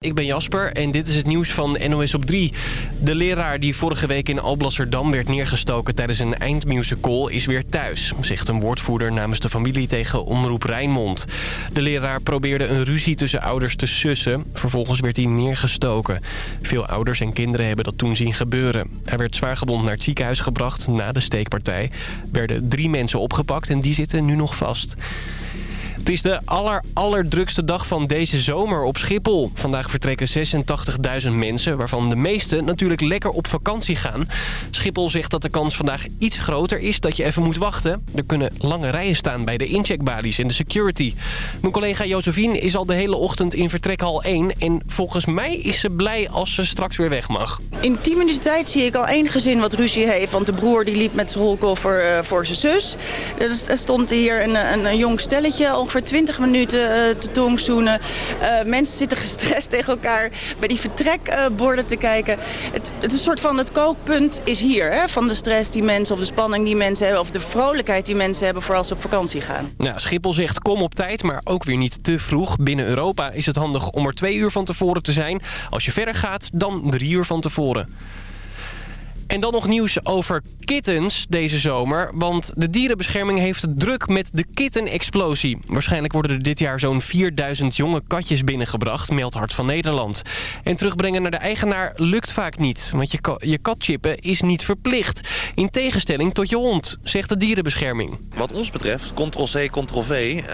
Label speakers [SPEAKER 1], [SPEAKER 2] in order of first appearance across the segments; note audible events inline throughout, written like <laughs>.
[SPEAKER 1] Ik ben Jasper en dit is het nieuws van NOS op 3. De leraar die vorige week in Alblasserdam werd neergestoken tijdens een eindmusical is weer thuis, zegt een woordvoerder namens de familie tegen Omroep Rijnmond. De leraar probeerde een ruzie tussen ouders te sussen. Vervolgens werd hij neergestoken. Veel ouders en kinderen hebben dat toen zien gebeuren. Hij werd zwaargewond naar het ziekenhuis gebracht na de steekpartij. werden drie mensen opgepakt en die zitten nu nog vast. Het is de aller, allerdrukste dag van deze zomer op Schiphol. Vandaag vertrekken 86.000 mensen, waarvan de meeste natuurlijk lekker op vakantie gaan. Schiphol zegt dat de kans vandaag iets groter is dat je even moet wachten. Er kunnen lange rijen staan bij de incheckbalies en de security. Mijn collega Josephine is al de hele ochtend in vertrekhal 1... en volgens mij is ze blij als ze straks weer weg mag.
[SPEAKER 2] In 10 minuten tijd zie ik al één gezin wat ruzie heeft... want de broer die liep met zijn rolkoffer uh, voor zijn zus. Er stond hier een, een, een jong stelletje ongeveer 20 minuten uh, te tongzoenen. Uh, mensen zitten gestrest tegen elkaar bij die vertrekborden te kijken. Het, het een soort van het kookpunt is hier. Hè? Van de stress die mensen of de spanning die mensen hebben... of de vrolijkheid die mensen hebben voor als ze op vakantie gaan.
[SPEAKER 1] Ja, Schiphol zegt kom op tijd, maar ook weer niet te vroeg. Binnen Europa is het handig om er twee uur van tevoren te zijn. Als je verder gaat, dan drie uur van tevoren. En dan nog nieuws over kittens deze zomer. Want de dierenbescherming heeft het druk met de kittenexplosie. Waarschijnlijk worden er dit jaar zo'n 4000 jonge katjes binnengebracht, meldt Hart van Nederland. En terugbrengen naar de eigenaar lukt vaak niet. Want je, je kat chippen is niet verplicht. In tegenstelling tot je hond, zegt de dierenbescherming.
[SPEAKER 3] Wat ons betreft, ctrl-c, ctrl-v, uh,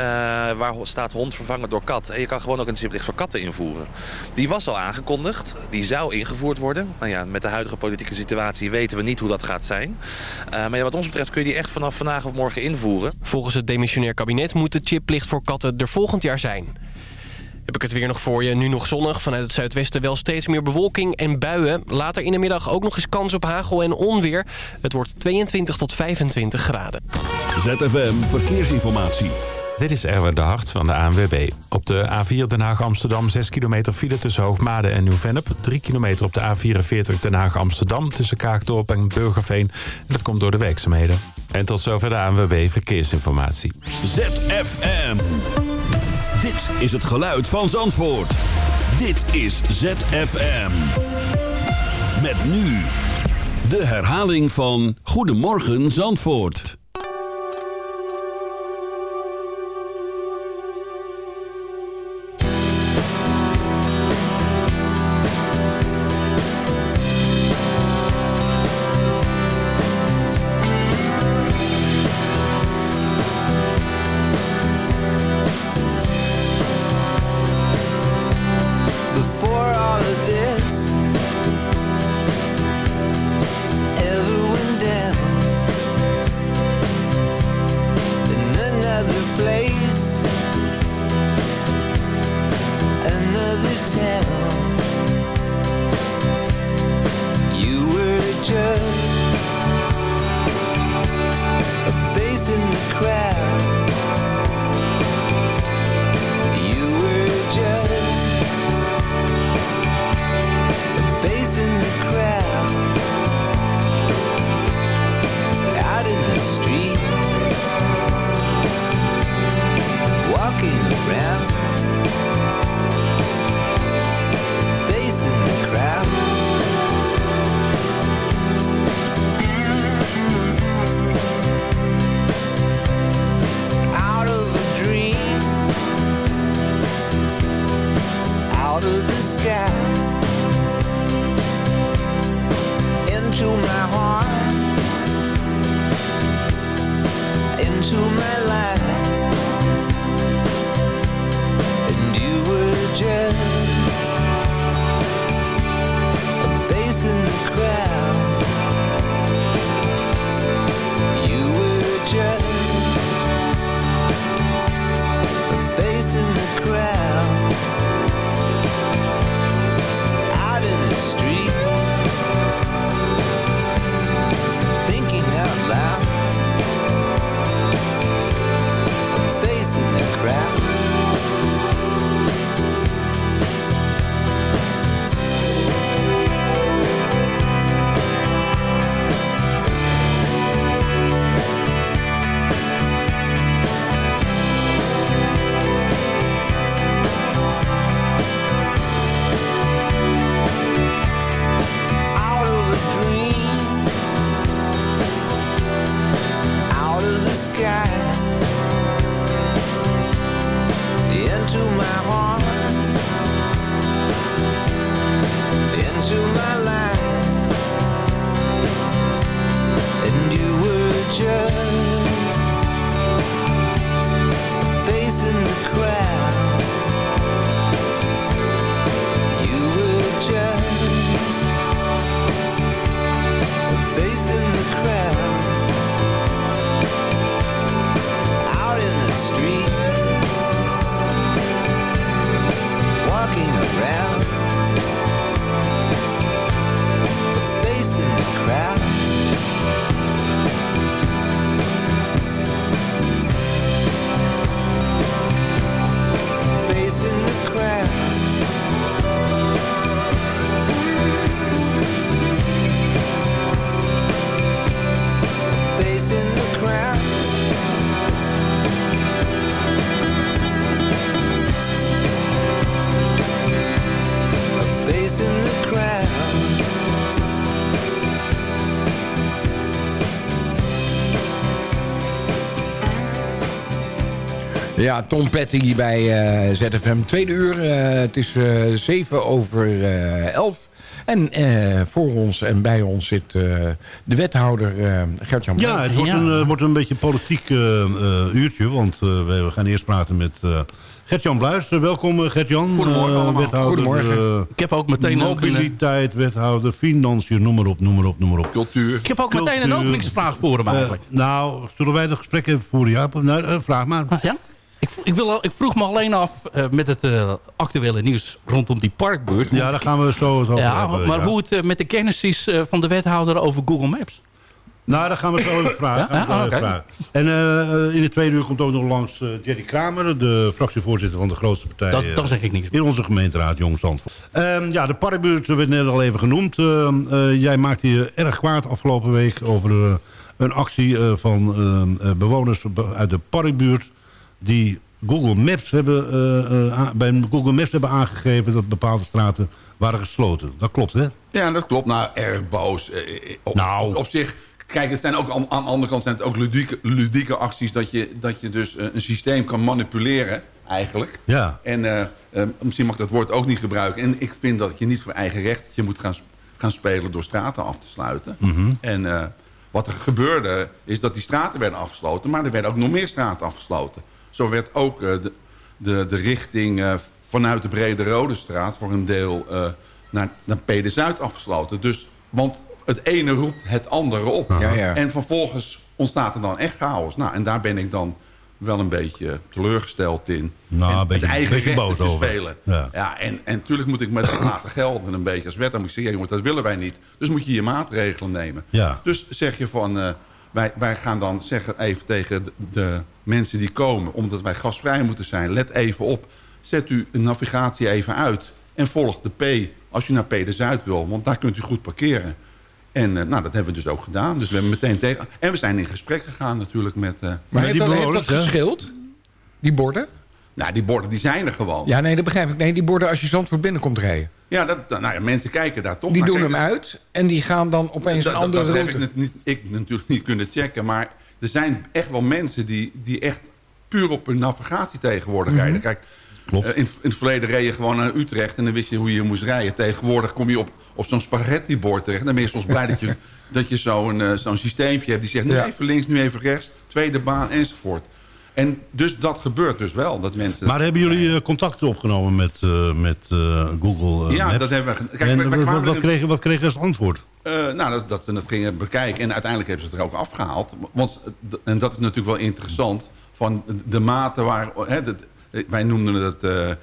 [SPEAKER 3] waar staat hond vervangen door kat. En je kan gewoon ook een chiplicht voor katten invoeren. Die was al aangekondigd, die zou ingevoerd worden. Nou ja, met de huidige politieke situatie weten we niet hoe dat gaat zijn. Uh, maar ja, wat ons betreft kun je die echt vanaf vandaag of morgen invoeren.
[SPEAKER 1] Volgens het demissionair kabinet moet de chipplicht voor katten er volgend jaar zijn. Heb ik het weer nog voor je. Nu nog zonnig. Vanuit het zuidwesten wel steeds meer bewolking en buien. Later in de middag ook nog eens kans op hagel en onweer. Het wordt 22 tot 25 graden.
[SPEAKER 4] ZFM Verkeersinformatie.
[SPEAKER 5] Dit is Erwin de Hart van de ANWB. Op de A4 Den Haag-Amsterdam 6 kilometer file tussen Hoogmade en Nieuw-Vennep. 3 kilometer op de A44 Den Haag-Amsterdam tussen Kaagdorp en Burgerveen. En dat komt door de werkzaamheden. En tot zover de ANWB Verkeersinformatie.
[SPEAKER 4] ZFM. Dit is het geluid van Zandvoort. Dit is ZFM. Met nu de herhaling van Goedemorgen Zandvoort.
[SPEAKER 6] Ja, Tom Petty bij eh, ZFM. Tweede uur, eh, het is eh, zeven over elf. En voor ons en bij ons zit de wethouder Gert-Jan
[SPEAKER 7] Ja, het wordt, Een, wordt een beetje een politiek uurtje. Want we gaan eerst praten met Gert-Jan Bluis. welkom Gert-Jan.
[SPEAKER 8] Goedemorgen allemaal.
[SPEAKER 7] Wethouder,
[SPEAKER 6] Goedemorgen.
[SPEAKER 8] ik heb ook meteen
[SPEAKER 7] Mobiliteit, een, wethouder, financiën, noem maar op, noem maar op, noem maar op.
[SPEAKER 8] Cultuur. Ik heb ook meteen een openingsvraag voor hem eigenlijk.
[SPEAKER 7] nou, zullen wij het gesprek even voeren, Jaap? Nou, vraag maar.
[SPEAKER 8] Ah, ja? Ik, ik, wil, ik vroeg me alleen af uh, met het uh, actuele nieuws rondom die parkbuurt.
[SPEAKER 7] Ja, daar gaan we zo, zo
[SPEAKER 8] ja, hebben, Maar ja. hoe het uh, met de kennis is van de wethouder over Google Maps?
[SPEAKER 7] Nou, daar gaan we zo even <laughs> vragen. ja? Ja, okay. vragen. En in de tweede uur komt ook nog langs Jerry Kramer... de fractievoorzitter van de grootste partij...
[SPEAKER 8] Dat, dat zeg ik niet.
[SPEAKER 7] In onze gemeenteraad, Jong Zandvoort. Ehm, ja, de parkbuurt werd net al even genoemd. jij maakte je erg kwaad afgelopen week... over een actie van bewoners uit de parkbuurt die Google Maps hebben, uh, bij Google Maps hebben aangegeven dat bepaalde straten waren gesloten. Dat klopt, hè?
[SPEAKER 9] Ja, dat klopt. Nou, erg boos. Op, nou. op zich, kijk, het zijn ook aan, aan de andere kant zijn het ook ludieke, ludieke acties... Dat je, dat je dus een systeem kan manipuleren, eigenlijk.
[SPEAKER 7] Ja.
[SPEAKER 9] En uh, misschien mag ik dat woord ook niet gebruiken. En ik vind dat je niet voor eigen recht je moet gaan, gaan spelen door straten af te sluiten.
[SPEAKER 7] Mm -hmm.
[SPEAKER 9] En wat er gebeurde, is dat die straten werden afgesloten... maar er werden ook nog meer straten afgesloten. Zo werd ook uh, de, de, de richting uh, vanuit de Brede Rode Straat... voor een deel uh, naar, naar Pede Zuid afgesloten. Dus, want het ene roept het andere op.
[SPEAKER 6] Ja, ja.
[SPEAKER 9] En vervolgens ontstaat er dan echt chaos. Nou, en daar ben ik dan wel een beetje teleurgesteld in.
[SPEAKER 7] Nou,
[SPEAKER 9] en
[SPEAKER 7] een beetje,
[SPEAKER 9] het eigen
[SPEAKER 7] beetje boos
[SPEAKER 9] te
[SPEAKER 7] over.
[SPEAKER 9] spelen.
[SPEAKER 7] Ja.
[SPEAKER 9] Ja, en, en natuurlijk moet ik met het laten gelden een beetje als wet. Dan moet ik zeggen, jongens, dat willen wij niet. Dus moet je je maatregelen nemen.
[SPEAKER 7] Ja.
[SPEAKER 9] Dus zeg je van... Uh, wij, wij gaan dan zeggen even tegen de, de mensen die komen... omdat wij gasvrij moeten zijn, let even op. Zet u een navigatie even uit en volg de P als u naar P de Zuid wil. Want daar kunt u goed parkeren. En uh, nou, dat hebben we dus ook gedaan. Dus we hebben meteen tegen... En we zijn in gesprek gegaan natuurlijk met... Uh,
[SPEAKER 6] maar
[SPEAKER 9] met
[SPEAKER 6] heeft,
[SPEAKER 9] die
[SPEAKER 6] dat, heeft dat geschild? Die borden?
[SPEAKER 9] Nou, die borden die zijn er gewoon.
[SPEAKER 6] Ja, nee, dat begrijp ik. Nee, die borden als je Zandvoort binnenkomt rijden.
[SPEAKER 9] Ja, dat, nou ja, mensen kijken daar toch
[SPEAKER 6] Die
[SPEAKER 9] naar.
[SPEAKER 6] doen hem uit en die gaan dan opeens
[SPEAKER 9] dat,
[SPEAKER 6] een andere
[SPEAKER 9] dat, dat
[SPEAKER 6] route.
[SPEAKER 9] heb ik, niet, ik natuurlijk niet kunnen checken. Maar er zijn echt wel mensen die, die echt puur op hun navigatie tegenwoordig
[SPEAKER 6] Mhm.
[SPEAKER 9] rijden. Kijk,
[SPEAKER 7] Klopt.
[SPEAKER 9] uh, in, in het verleden reed je gewoon naar Utrecht en dan wist je hoe je moest rijden. Tegenwoordig kom je op, op zo'n spaghettibord terecht. Dan ben je soms blij dat je, <laughs> dat je zo'n uh, zo'n systeempje hebt die zegt... nu
[SPEAKER 6] Ja.
[SPEAKER 9] even links, nu even rechts, tweede baan enzovoort. En dus dat gebeurt dus wel. Dat mensen
[SPEAKER 7] Maar hebben jullie uh, contact opgenomen met, uh, met uh, Google uh,
[SPEAKER 9] Ja,
[SPEAKER 7] Maps?
[SPEAKER 9] dat hebben we... Kijk,
[SPEAKER 7] en wat, wat, kregen, wat kregen ze als antwoord?
[SPEAKER 9] Nou, dat, dat ze het gingen bekijken. En uiteindelijk hebben ze het er ook afgehaald. Want, en dat is natuurlijk wel interessant... van de mate waar... Hè, dat, wij noemden het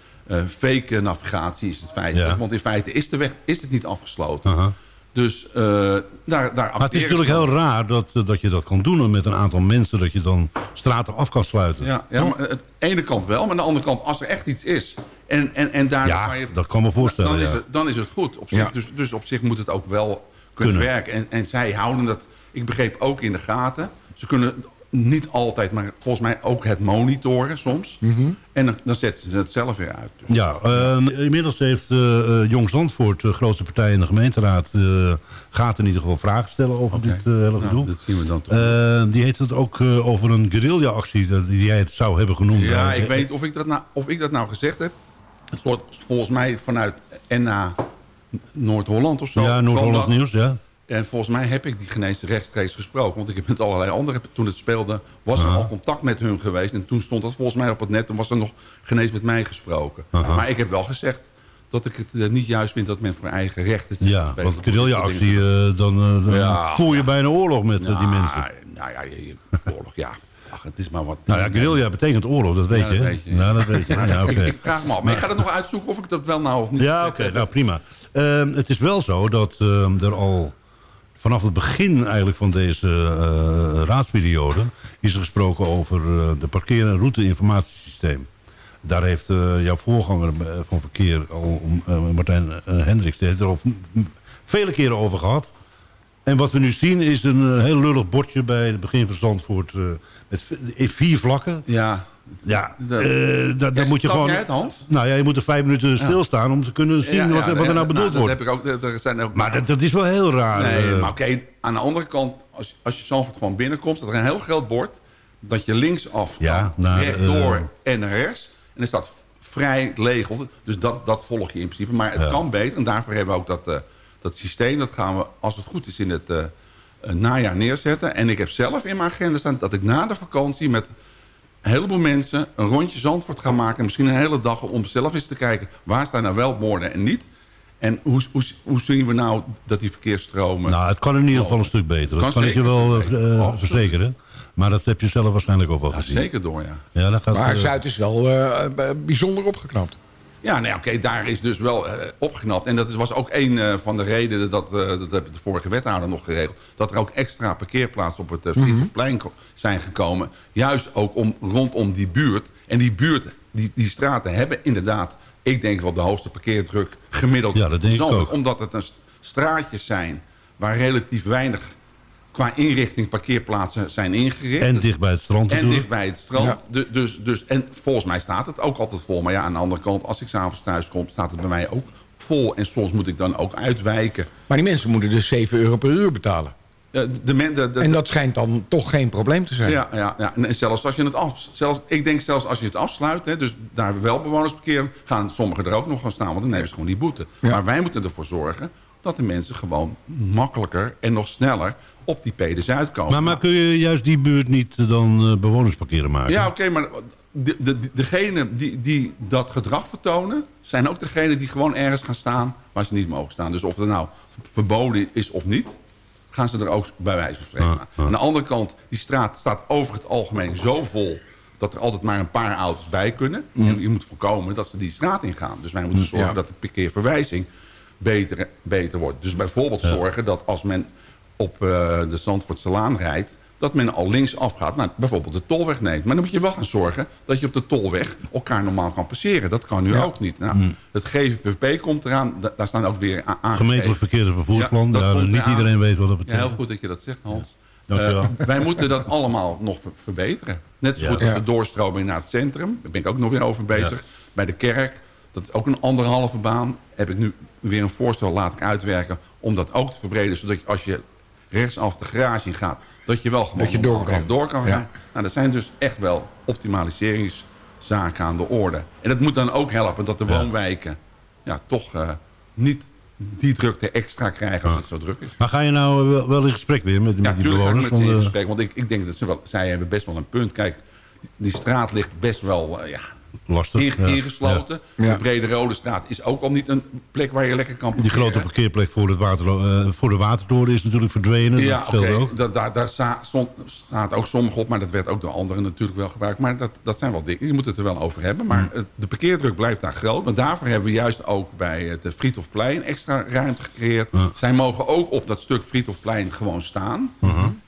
[SPEAKER 9] fake navigatie, is het.
[SPEAKER 7] Ja.
[SPEAKER 9] Want in feite is, de weg, is het niet afgesloten.
[SPEAKER 7] Aha.
[SPEAKER 9] Dus uh, daar, daar
[SPEAKER 7] Maar het is natuurlijk heel raar dat, eh, dat je dat kan doen met een aantal mensen. Dat je dan straten af kan sluiten.
[SPEAKER 9] Ja, ja maar aan de ene kant wel. Maar aan de andere kant, als er echt iets is... en, en, en daar
[SPEAKER 7] Ja,
[SPEAKER 9] kan je-
[SPEAKER 7] dat kan me voorstellen,
[SPEAKER 9] Dan is, het, dan is het goed. Op zich,
[SPEAKER 6] Ja.
[SPEAKER 9] dus, dus op zich moet het ook wel kunnen,
[SPEAKER 7] Kunnen.
[SPEAKER 9] werken. En, en zij houden dat, ik begreep ook in de gaten. Ze kunnen niet altijd, maar volgens mij ook het monitoren soms.
[SPEAKER 7] Mhm.
[SPEAKER 9] En dan, dan zetten ze het zelf weer uit. Dus.
[SPEAKER 7] Ja, ehm, inmiddels heeft eh, eh, Jong Zandvoort, de grootste partij in de gemeenteraad... eh, gaat in ieder geval vragen stellen over dit eh, hele
[SPEAKER 9] Nou,
[SPEAKER 7] gedoe.
[SPEAKER 9] dat zien we dan toch.
[SPEAKER 7] Eh, die heeft het ook eh, over een guerrilla-actie, die jij het zou hebben genoemd.
[SPEAKER 9] ja,
[SPEAKER 7] Eh,
[SPEAKER 9] ik weet niet of ik, dat nou, of ik dat nou gezegd heb. Het wordt volgens mij vanuit NA Noord-Holland of zo.
[SPEAKER 7] Ja,
[SPEAKER 9] dat.
[SPEAKER 7] Nieuws, ja.
[SPEAKER 9] En volgens mij heb ik die genees rechtstreeks gesproken. Want ik heb met allerlei anderen, toen het speelde, was er al contact met hun geweest. En toen stond dat volgens mij op het net. Toen was er nog genees met mij gesproken. Maar ik heb wel gezegd dat ik het eh, niet juist vind dat men voor eigen rechten...
[SPEAKER 7] Ja, want guerrilla-actie, eh, dan, eh, dan
[SPEAKER 9] Ja.
[SPEAKER 7] voer je bijna oorlog met die
[SPEAKER 9] Nou,
[SPEAKER 7] mensen.
[SPEAKER 9] Nou ja, je- je- oorlog, ja. Ach, het is maar wat...
[SPEAKER 7] Nou ja, guerrilla betekent oorlog, dat weet
[SPEAKER 9] Ja,
[SPEAKER 7] je.
[SPEAKER 9] dat weet je.
[SPEAKER 7] Nou, dat weet je. <laughs> Ja, oké.
[SPEAKER 9] ik, ik vraag me af. Maar ik ga het nog uitzoeken of ik dat wel nou of niet
[SPEAKER 7] Ja, oké, nou prima. Ehm, het is wel zo dat ehm, er al vanaf het begin eigenlijk van deze eh, raadsperiode... is er gesproken over eh, de parkeer- en route-informatiesysteem. Daar heeft eh, jouw voorganger van verkeer, al, Martijn Hendricks... heeft er al vele keren over gehad. En wat we nu zien is een eh, heel lullig bordje bij het begin van Zandvoort. eh, met vier vlakken.
[SPEAKER 9] Ja.
[SPEAKER 7] Ja,
[SPEAKER 9] De-
[SPEAKER 7] eh, da-
[SPEAKER 9] Ja,
[SPEAKER 7] moet je gewoon...
[SPEAKER 9] het, Hans?
[SPEAKER 7] Nou ja, je moet er vijf minuten stilstaan om te kunnen zien
[SPEAKER 9] Ja,
[SPEAKER 7] wat,
[SPEAKER 9] ja,
[SPEAKER 7] wat er nou bedoeld
[SPEAKER 9] dat
[SPEAKER 7] wordt.
[SPEAKER 9] heb ik ook, er zijn ook
[SPEAKER 7] Maar dat, dat is wel heel raar.
[SPEAKER 9] Nee, maar oké, aan de andere kant, als, als je Zandvoort gewoon binnenkomt... staat er een heel groot bord dat je linksaf
[SPEAKER 7] Ja,
[SPEAKER 9] kan,
[SPEAKER 7] naar,
[SPEAKER 9] rechtdoor en naar rechts. En er staat vrij leeg. of- Dus dat, dat volg je in principe. Maar het
[SPEAKER 7] Ja.
[SPEAKER 9] kan beter. En daarvoor hebben we ook dat, dat systeem. Dat gaan we, als het goed is, in het eh, eh, najaar neerzetten. En ik heb zelf in mijn agenda staan dat ik na de vakantie... met een heleboel mensen een rondje Zandvoort ga maken. Misschien een hele dag om zelf eens te kijken... waar staan nou wel borden en niet... En hoe, hoe, hoe zien we nou dat die verkeersstromen...
[SPEAKER 7] Nou, het kan in ieder geval een stuk beter. Dat
[SPEAKER 9] Kan
[SPEAKER 7] ik je wel eh, verzekeren. Maar dat heb je zelf waarschijnlijk ook wel
[SPEAKER 9] Ja,
[SPEAKER 7] gezien.
[SPEAKER 9] zeker door, ja.
[SPEAKER 7] Ja, dat gaat,
[SPEAKER 6] Maar Zuid is wel eh, bijzonder opgeknapt.
[SPEAKER 9] Ja, nee, oké, daar is dus wel eh, opgeknapt. En dat was ook een eh, van de redenen, dat, eh, dat heb de vorige wethouder nog geregeld... dat er ook extra parkeerplaatsen op het uh, Friedhofplein ko- zijn gekomen. Juist ook om, rondom die buurt. En die buurt, die, die straten hebben inderdaad... ik denk wel de hoogste parkeerdruk gemiddeld.
[SPEAKER 7] Ja, dat denk ik ook.
[SPEAKER 9] Omdat het een st- straatjes zijn waar relatief weinig... qua inrichting parkeerplaatsen zijn ingericht.
[SPEAKER 7] En dicht bij het strand
[SPEAKER 9] En dicht bij het strand. Du- Dus, dus, en volgens mij staat het ook altijd vol. Maar ja, aan de andere kant, als ik s'avonds thuis kom... staat het bij mij ook vol. En soms moet ik dan ook uitwijken.
[SPEAKER 6] Maar die mensen moeten dus 7 euro per uur betalen.
[SPEAKER 9] Eh, De, men- de, de-
[SPEAKER 6] En dat schijnt dan toch geen probleem te zijn.
[SPEAKER 9] ja, ja, ja. En zelfs als je het af... Zelfs, ik denk zelfs als je het afsluit... Hè, dus daar wel bewoners parkeren... gaan sommigen er ook nog gaan staan. Want dan nemen ze gewoon die boete.
[SPEAKER 6] Ja.
[SPEAKER 9] Maar wij moeten ervoor zorgen... dat de mensen gewoon makkelijker en nog sneller... op die pedes uitkomen.
[SPEAKER 7] Maar, maar kun je juist die buurt niet eh, dan eh, bewonersparkeren maken?
[SPEAKER 9] Ja, oké, maar de, de, de- degenen die, die dat gedrag vertonen... zijn ook degenen die gewoon ergens gaan staan waar ze niet mogen staan. Dus of het nou verboden is of niet... gaan ze er ook bij wijze van spreken
[SPEAKER 7] Ah, ah.
[SPEAKER 9] Aan de andere kant, die straat staat over het algemeen zo vol... dat er altijd maar een paar auto's bij kunnen. En je moet voorkomen dat ze die straat ingaan. Dus wij moeten zorgen
[SPEAKER 6] Ja.
[SPEAKER 9] dat de parkeerverwijzing beter, beter wordt. Dus bijvoorbeeld zorgen dat als men op eh, de Zandvoortse Laan rijdt... dat men al linksaf gaat, nou, bijvoorbeeld de tolweg neemt. Maar dan moet je wel gaan zorgen dat je op de tolweg elkaar normaal kan passeren. Dat kan nu ook niet. Nou, Het GVVP komt eraan, da- daar staan ook weer a- aangegeven.
[SPEAKER 7] Gemeentelijk verkeers- en vervoersplan.
[SPEAKER 9] Ja,
[SPEAKER 7] Ja, niet
[SPEAKER 9] eraan.
[SPEAKER 7] iedereen weet wat dat
[SPEAKER 9] Ja,
[SPEAKER 7] betekent.
[SPEAKER 9] heel goed dat je dat zegt, Hans.
[SPEAKER 7] Dankjewel.
[SPEAKER 9] Eh, wij moeten dat allemaal nog ver- verbeteren. Net zo
[SPEAKER 7] Ja.
[SPEAKER 9] goed als
[SPEAKER 6] Ja.
[SPEAKER 9] de doorstroming naar het centrum. Daar ben ik ook nog weer over bezig. Bij de kerk, dat is ook een anderhalve baan. Heb ik nu weer een voorstel laat ik uitwerken... om dat ook te verbreden. Zodat je, als je rechtsaf de garage in gaat... dat je wel gewoon
[SPEAKER 6] Dat je door kan.
[SPEAKER 9] door kan
[SPEAKER 6] Ja.
[SPEAKER 9] gaan. Nou, dat zijn dus echt wel optimaliseringszaken aan de orde. En dat moet dan ook helpen dat de woonwijken... Ja, toch eh, niet die drukte extra krijgen als het zo druk is.
[SPEAKER 7] Maar ga je nou eh, wel, wel in gesprek weer met,
[SPEAKER 9] Ja,
[SPEAKER 7] met die
[SPEAKER 9] natuurlijk ga ik
[SPEAKER 7] bewoners?
[SPEAKER 9] met ze in
[SPEAKER 7] eh,
[SPEAKER 9] gesprek. Want ik, ik denk dat ze wel, zij hebben best wel een punt. Kijk, die, die straat ligt best wel ja,
[SPEAKER 7] lastig. ja.
[SPEAKER 9] ingesloten.
[SPEAKER 6] Ja.
[SPEAKER 9] De Brede Rode Straat is ook al niet een plek waar je lekker kan
[SPEAKER 7] Die
[SPEAKER 9] parkeren.
[SPEAKER 7] grote parkeerplek voor, het water, eh, voor de watertoren is natuurlijk verdwenen.
[SPEAKER 9] Ja, oké. Daar, daar staat ook sommige op, maar dat werd ook door anderen natuurlijk wel gebruikt. Maar dat, dat zijn wel dingen, je moet het er wel over hebben. Maar het- de parkeerdruk blijft daar groot. Maar daarvoor hebben we juist ook bij het eh, Friedhofplein extra ruimte gecreëerd. Zij mogen ook op dat stuk Friedhofplein gewoon staan.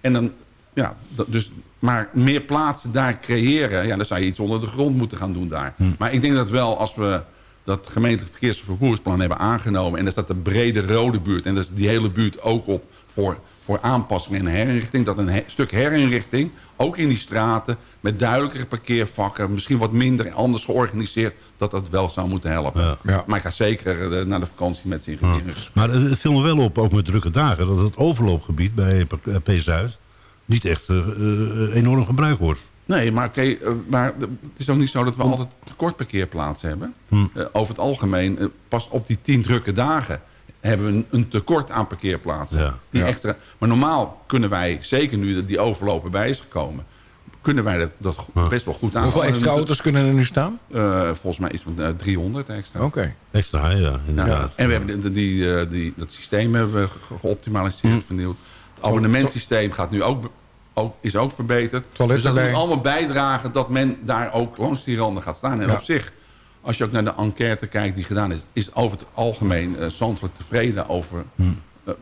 [SPEAKER 9] En dan, ja, dat- dus, maar meer plaatsen daar creëren, ja, dan zou je iets onder de grond moeten gaan doen daar. Maar ik denk dat wel als we dat gemeentelijk verkeers- en vervoersplan hebben aangenomen... en daar staat de brede rode buurt... en daar is die hele buurt ook op voor, voor aanpassing en herinrichting... dat een he- stuk herinrichting, ook in die straten... met duidelijkere parkeervakken... misschien wat minder anders georganiseerd... dat dat wel zou moeten helpen.
[SPEAKER 7] Ja.
[SPEAKER 6] Ja.
[SPEAKER 9] Maar ik ga zeker eh, naar de vakantie met z'n
[SPEAKER 7] Ja. Maar het viel me wel op, ook met drukke dagen... dat het overloopgebied bij P-Zuid niet echt eh, eh, enorm gebruikt wordt.
[SPEAKER 9] Nee, maar, oké, eh, maar het is ook niet zo dat we altijd tekort parkeerplaatsen hebben.
[SPEAKER 7] Hm.
[SPEAKER 9] Eh, over het algemeen, pas op die tien drukke dagen hebben we een, een tekort aan parkeerplaatsen.
[SPEAKER 7] Ja.
[SPEAKER 9] Die
[SPEAKER 6] Ja.
[SPEAKER 9] extra, maar normaal kunnen wij, zeker nu dat die overlopen bij is gekomen... kunnen wij dat, dat best wel goed aan.
[SPEAKER 6] Hoeveel extra auto's kunnen er nu staan?
[SPEAKER 9] Eh, volgens mij is het van eh, 300 extra.
[SPEAKER 6] Oké.
[SPEAKER 7] Extra, ja,
[SPEAKER 9] Ja.
[SPEAKER 7] inderdaad.
[SPEAKER 9] En we hebben die, die, die, dat systeem hebben we ge- geoptimaliseerd,
[SPEAKER 7] Hm.
[SPEAKER 9] vernieuwd. Het abonnementsysteem gaat nu ook, ook, is ook verbeterd.
[SPEAKER 6] Toilet
[SPEAKER 9] dus dat moet allemaal bijdragen dat men daar ook langs die randen gaat staan. En
[SPEAKER 6] Ja.
[SPEAKER 9] op zich, als je ook naar de enquête kijkt die gedaan is... is over het algemeen Zandvoort tevreden over
[SPEAKER 6] Hm.
[SPEAKER 9] eh,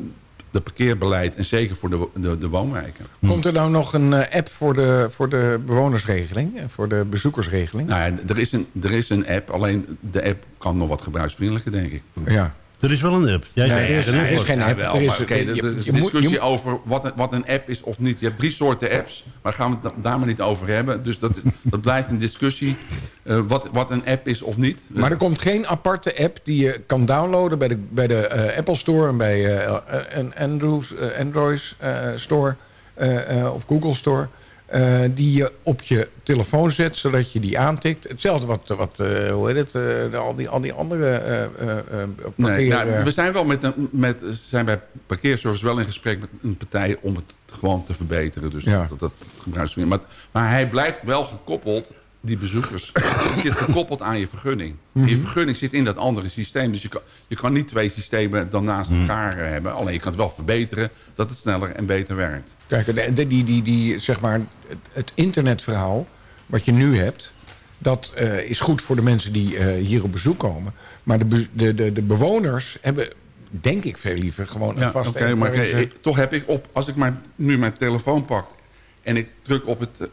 [SPEAKER 9] de parkeerbeleid... en zeker voor de, de, de woonwijken.
[SPEAKER 6] Komt er nou nog een eh, app voor de, voor de bewonersregeling? Voor de bezoekersregeling?
[SPEAKER 9] Nou ja, er is, een, er is een app, alleen de app kan nog wat gebruiksvriendelijker, denk ik.
[SPEAKER 6] Ja.
[SPEAKER 7] Er is wel een app. Jij
[SPEAKER 6] Nee, er is-
[SPEAKER 7] geen
[SPEAKER 6] er
[SPEAKER 7] app.
[SPEAKER 6] is geen
[SPEAKER 9] Ja,
[SPEAKER 6] app.
[SPEAKER 9] wel,
[SPEAKER 6] Er is-
[SPEAKER 9] maar
[SPEAKER 6] je-
[SPEAKER 9] er
[SPEAKER 6] moet-
[SPEAKER 9] discussie over wat een, wat een app is of niet. Je hebt drie soorten apps, maar gaan we het daar maar niet over hebben. Dus dat, is- <laughs> dat blijft een discussie eh, wat, wat een app is of niet.
[SPEAKER 6] Maar er komt geen aparte app die je kan downloaden bij de, bij de eh, Apple Store en bij eh, een Android, eh, Android eh, Store eh, eh, of Google Store. Eh, die je op je telefoon zet, zodat je die aantikt. Hetzelfde wat, wat eh, hoe heet het, eh, al, die, al die andere
[SPEAKER 9] Nee,
[SPEAKER 6] parkeer...
[SPEAKER 9] nou,
[SPEAKER 6] eh,
[SPEAKER 9] we zijn wel met, met zijn bij parkeerservice wel in gesprek met een partij om het gewoon te verbeteren. Dus
[SPEAKER 6] Ja.
[SPEAKER 9] dat, dat gebruiksverkeer. Maar, maar hij blijft wel gekoppeld, die bezoekers. Zit gekoppeld aan je vergunning.
[SPEAKER 6] Mhm.
[SPEAKER 9] Je vergunning zit in dat andere systeem. Dus je kan, je kan niet twee systemen dan naast
[SPEAKER 6] Mhm.
[SPEAKER 9] elkaar eh, hebben. Alleen je kan het wel verbeteren dat het sneller en beter werkt.
[SPEAKER 6] Kijk, de- die, die, die, zeg maar, het- internetverhaal wat je nu hebt... dat eh, is goed voor de mensen die eh, hier op bezoek komen. Maar de, be- de, de, de bewoners hebben, denk ik veel liever... gewoon een
[SPEAKER 9] Ja,
[SPEAKER 6] vast
[SPEAKER 9] oké, maar ik- toch heb ik op, als ik mijn, nu mijn telefoon pak en ik druk op het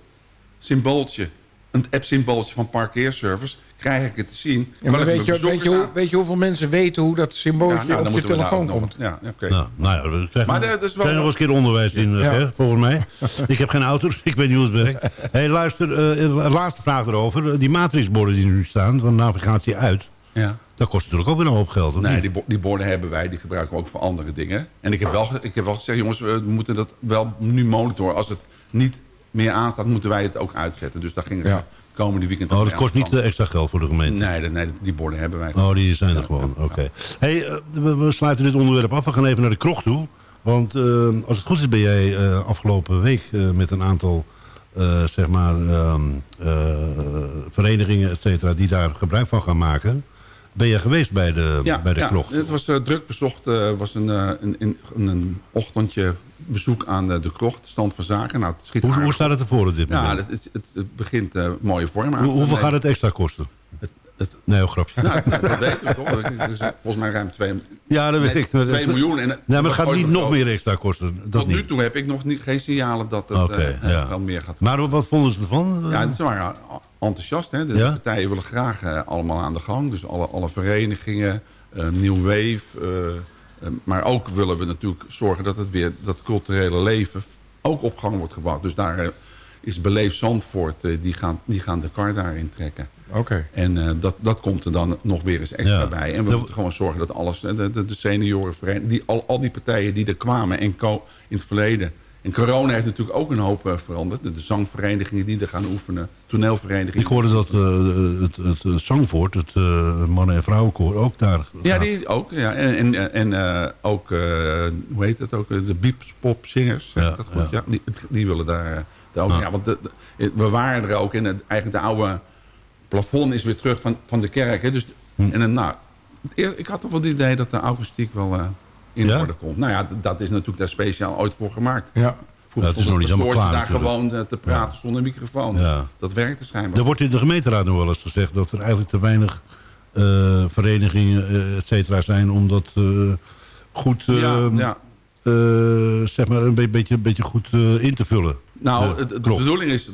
[SPEAKER 9] symbooltje, een app-symbooltje van parkeerservice, krijg ik het te zien.
[SPEAKER 6] Ja, maar weet, je, weet, je
[SPEAKER 9] bezoekers
[SPEAKER 6] hoe,
[SPEAKER 9] aan-
[SPEAKER 6] weet je hoeveel mensen weten hoe dat symbooltje
[SPEAKER 9] Ja, nou, dan
[SPEAKER 6] op je
[SPEAKER 9] moeten we daar
[SPEAKER 6] telefoon
[SPEAKER 9] ook nog-
[SPEAKER 6] komt?
[SPEAKER 9] Ja, oké.
[SPEAKER 7] Nou, nou ja, we krijgen,
[SPEAKER 9] Maar dat is wel-
[SPEAKER 7] nog eens een keer onderwijs in, eh,
[SPEAKER 6] Ja.
[SPEAKER 7] Ger, volgens mij. <laughs> ik heb geen auto, dus ik weet niet hoe het werkt. <laughs> hey, luister, eh, een laatste vraag erover. Eh, Die matrixborden die nu staan, van navigatie uit...
[SPEAKER 9] Ja.
[SPEAKER 7] dat kost natuurlijk ook weer een hoop geld, of
[SPEAKER 9] Nee,
[SPEAKER 7] niet?
[SPEAKER 9] die, bo- die borden hebben wij, die gebruiken we ook voor andere dingen. En ik heb wel, ik heb wel gezegd, jongens, we moeten dat wel nu monitoren. Als het niet meer aanstaat, moeten wij het ook uitzetten. Dus daar ging het
[SPEAKER 6] Ja.
[SPEAKER 9] komende weekend...
[SPEAKER 7] Oh, dat kost niet
[SPEAKER 9] de
[SPEAKER 7] eh, extra geld voor de gemeente?
[SPEAKER 9] Nee, nee, die borden hebben wij.
[SPEAKER 7] Oh, die zijn er gewoon. Oké. Hey, eh, we, we sluiten dit onderwerp af. We gaan even naar de krocht toe. Want eh, als het goed is ben jij afgelopen week met een aantal zeg maar, ehm, eh, verenigingen et cetera, die daar gebruik van gaan maken. Ben je geweest bij de, bij de
[SPEAKER 9] ja? Het was eh, druk bezocht. Het was een, eh, een, een, een ochtendje bezoek aan eh, de krocht, stand van zaken. Nou, het
[SPEAKER 7] Hoe, hoe staat het ervoor op dit
[SPEAKER 9] Ja,
[SPEAKER 7] moment?
[SPEAKER 9] het, het, het, het begint eh, mooie vorm aan
[SPEAKER 7] Hoe- hoeveel gaat het extra kosten?
[SPEAKER 9] Het, het,
[SPEAKER 7] Nee, een grapje.
[SPEAKER 9] nou, dat, dat weten we toch. Volgens mij ruim 2
[SPEAKER 7] ja, dat weet ik. Maar
[SPEAKER 9] 2
[SPEAKER 7] het-
[SPEAKER 9] miljoen. En,
[SPEAKER 7] Nee, maar het gaat niet nog meer extra kosten. Dat
[SPEAKER 9] Tot nu toe heb ik nog niet, geen signalen dat het eh,
[SPEAKER 7] ja.
[SPEAKER 9] veel meer gaat
[SPEAKER 7] Maar wat vonden ze ervan?
[SPEAKER 9] Ja, ze waren enthousiast. Hè? De
[SPEAKER 7] Ja?
[SPEAKER 9] partijen willen graag eh, allemaal aan de gang. Dus alle, alle verenigingen, eh Nieuw Wave. eh, maar ook willen we natuurlijk zorgen dat het weer dat culturele leven ook op gang wordt gebracht. Dus daar is Beleef Zandvoort, die, gaan, die gaan de kar daarin trekken.
[SPEAKER 6] Oké.
[SPEAKER 9] En dat, dat komt er dan nog weer eens extra
[SPEAKER 7] Ja.
[SPEAKER 9] bij. En we moeten gewoon zorgen dat alles, de, de, de seniorenvereniging, die, al, al die partijen die er kwamen en in het verleden. En corona heeft natuurlijk ook een hoop eh, veranderd. De, zangverenigingen die er gaan oefenen, toneelverenigingen.
[SPEAKER 7] Ik hoorde dat eh, het, het, het Zangvoort, het eh, mannen- en vrouwenkoor, ook daar
[SPEAKER 9] Ja, die ook. Ja. En, en, en eh, ook, eh, hoe heet het ook, de beepspopzingers, zeg
[SPEAKER 7] Ja,
[SPEAKER 9] dat goed?
[SPEAKER 7] ja.
[SPEAKER 9] Ja. die, die willen daar, eh, daar ook.
[SPEAKER 7] Ja.
[SPEAKER 9] Ja. want de, de- we waren er ook en het, eigenlijk de oude plafond is weer terug van, van de kerk. Hè. Dus,
[SPEAKER 7] Hm.
[SPEAKER 9] en, nou, ik had toch wel het idee dat de akoestiek wel eh, in
[SPEAKER 7] Ja?
[SPEAKER 9] orde komt. Nou ja, dat is natuurlijk daar speciaal ooit voor gemaakt.
[SPEAKER 6] Ja.
[SPEAKER 9] Vroeger
[SPEAKER 7] het is nog niet helemaal klaar
[SPEAKER 9] daar
[SPEAKER 7] natuurlijk.
[SPEAKER 9] gewoon eh, te praten zonder microfoon.
[SPEAKER 7] Ja.
[SPEAKER 9] Dat werkte schijnbaar.
[SPEAKER 7] Er wordt in de gemeenteraad nog wel eens gezegd dat er eigenlijk te weinig eh, verenigingen, eh, et cetera, zijn om dat goed,
[SPEAKER 9] ja, ja.
[SPEAKER 7] eh, zeg maar, een be- beetje, beetje goed in te vullen.
[SPEAKER 9] Nou,
[SPEAKER 7] De
[SPEAKER 9] bedoeling is,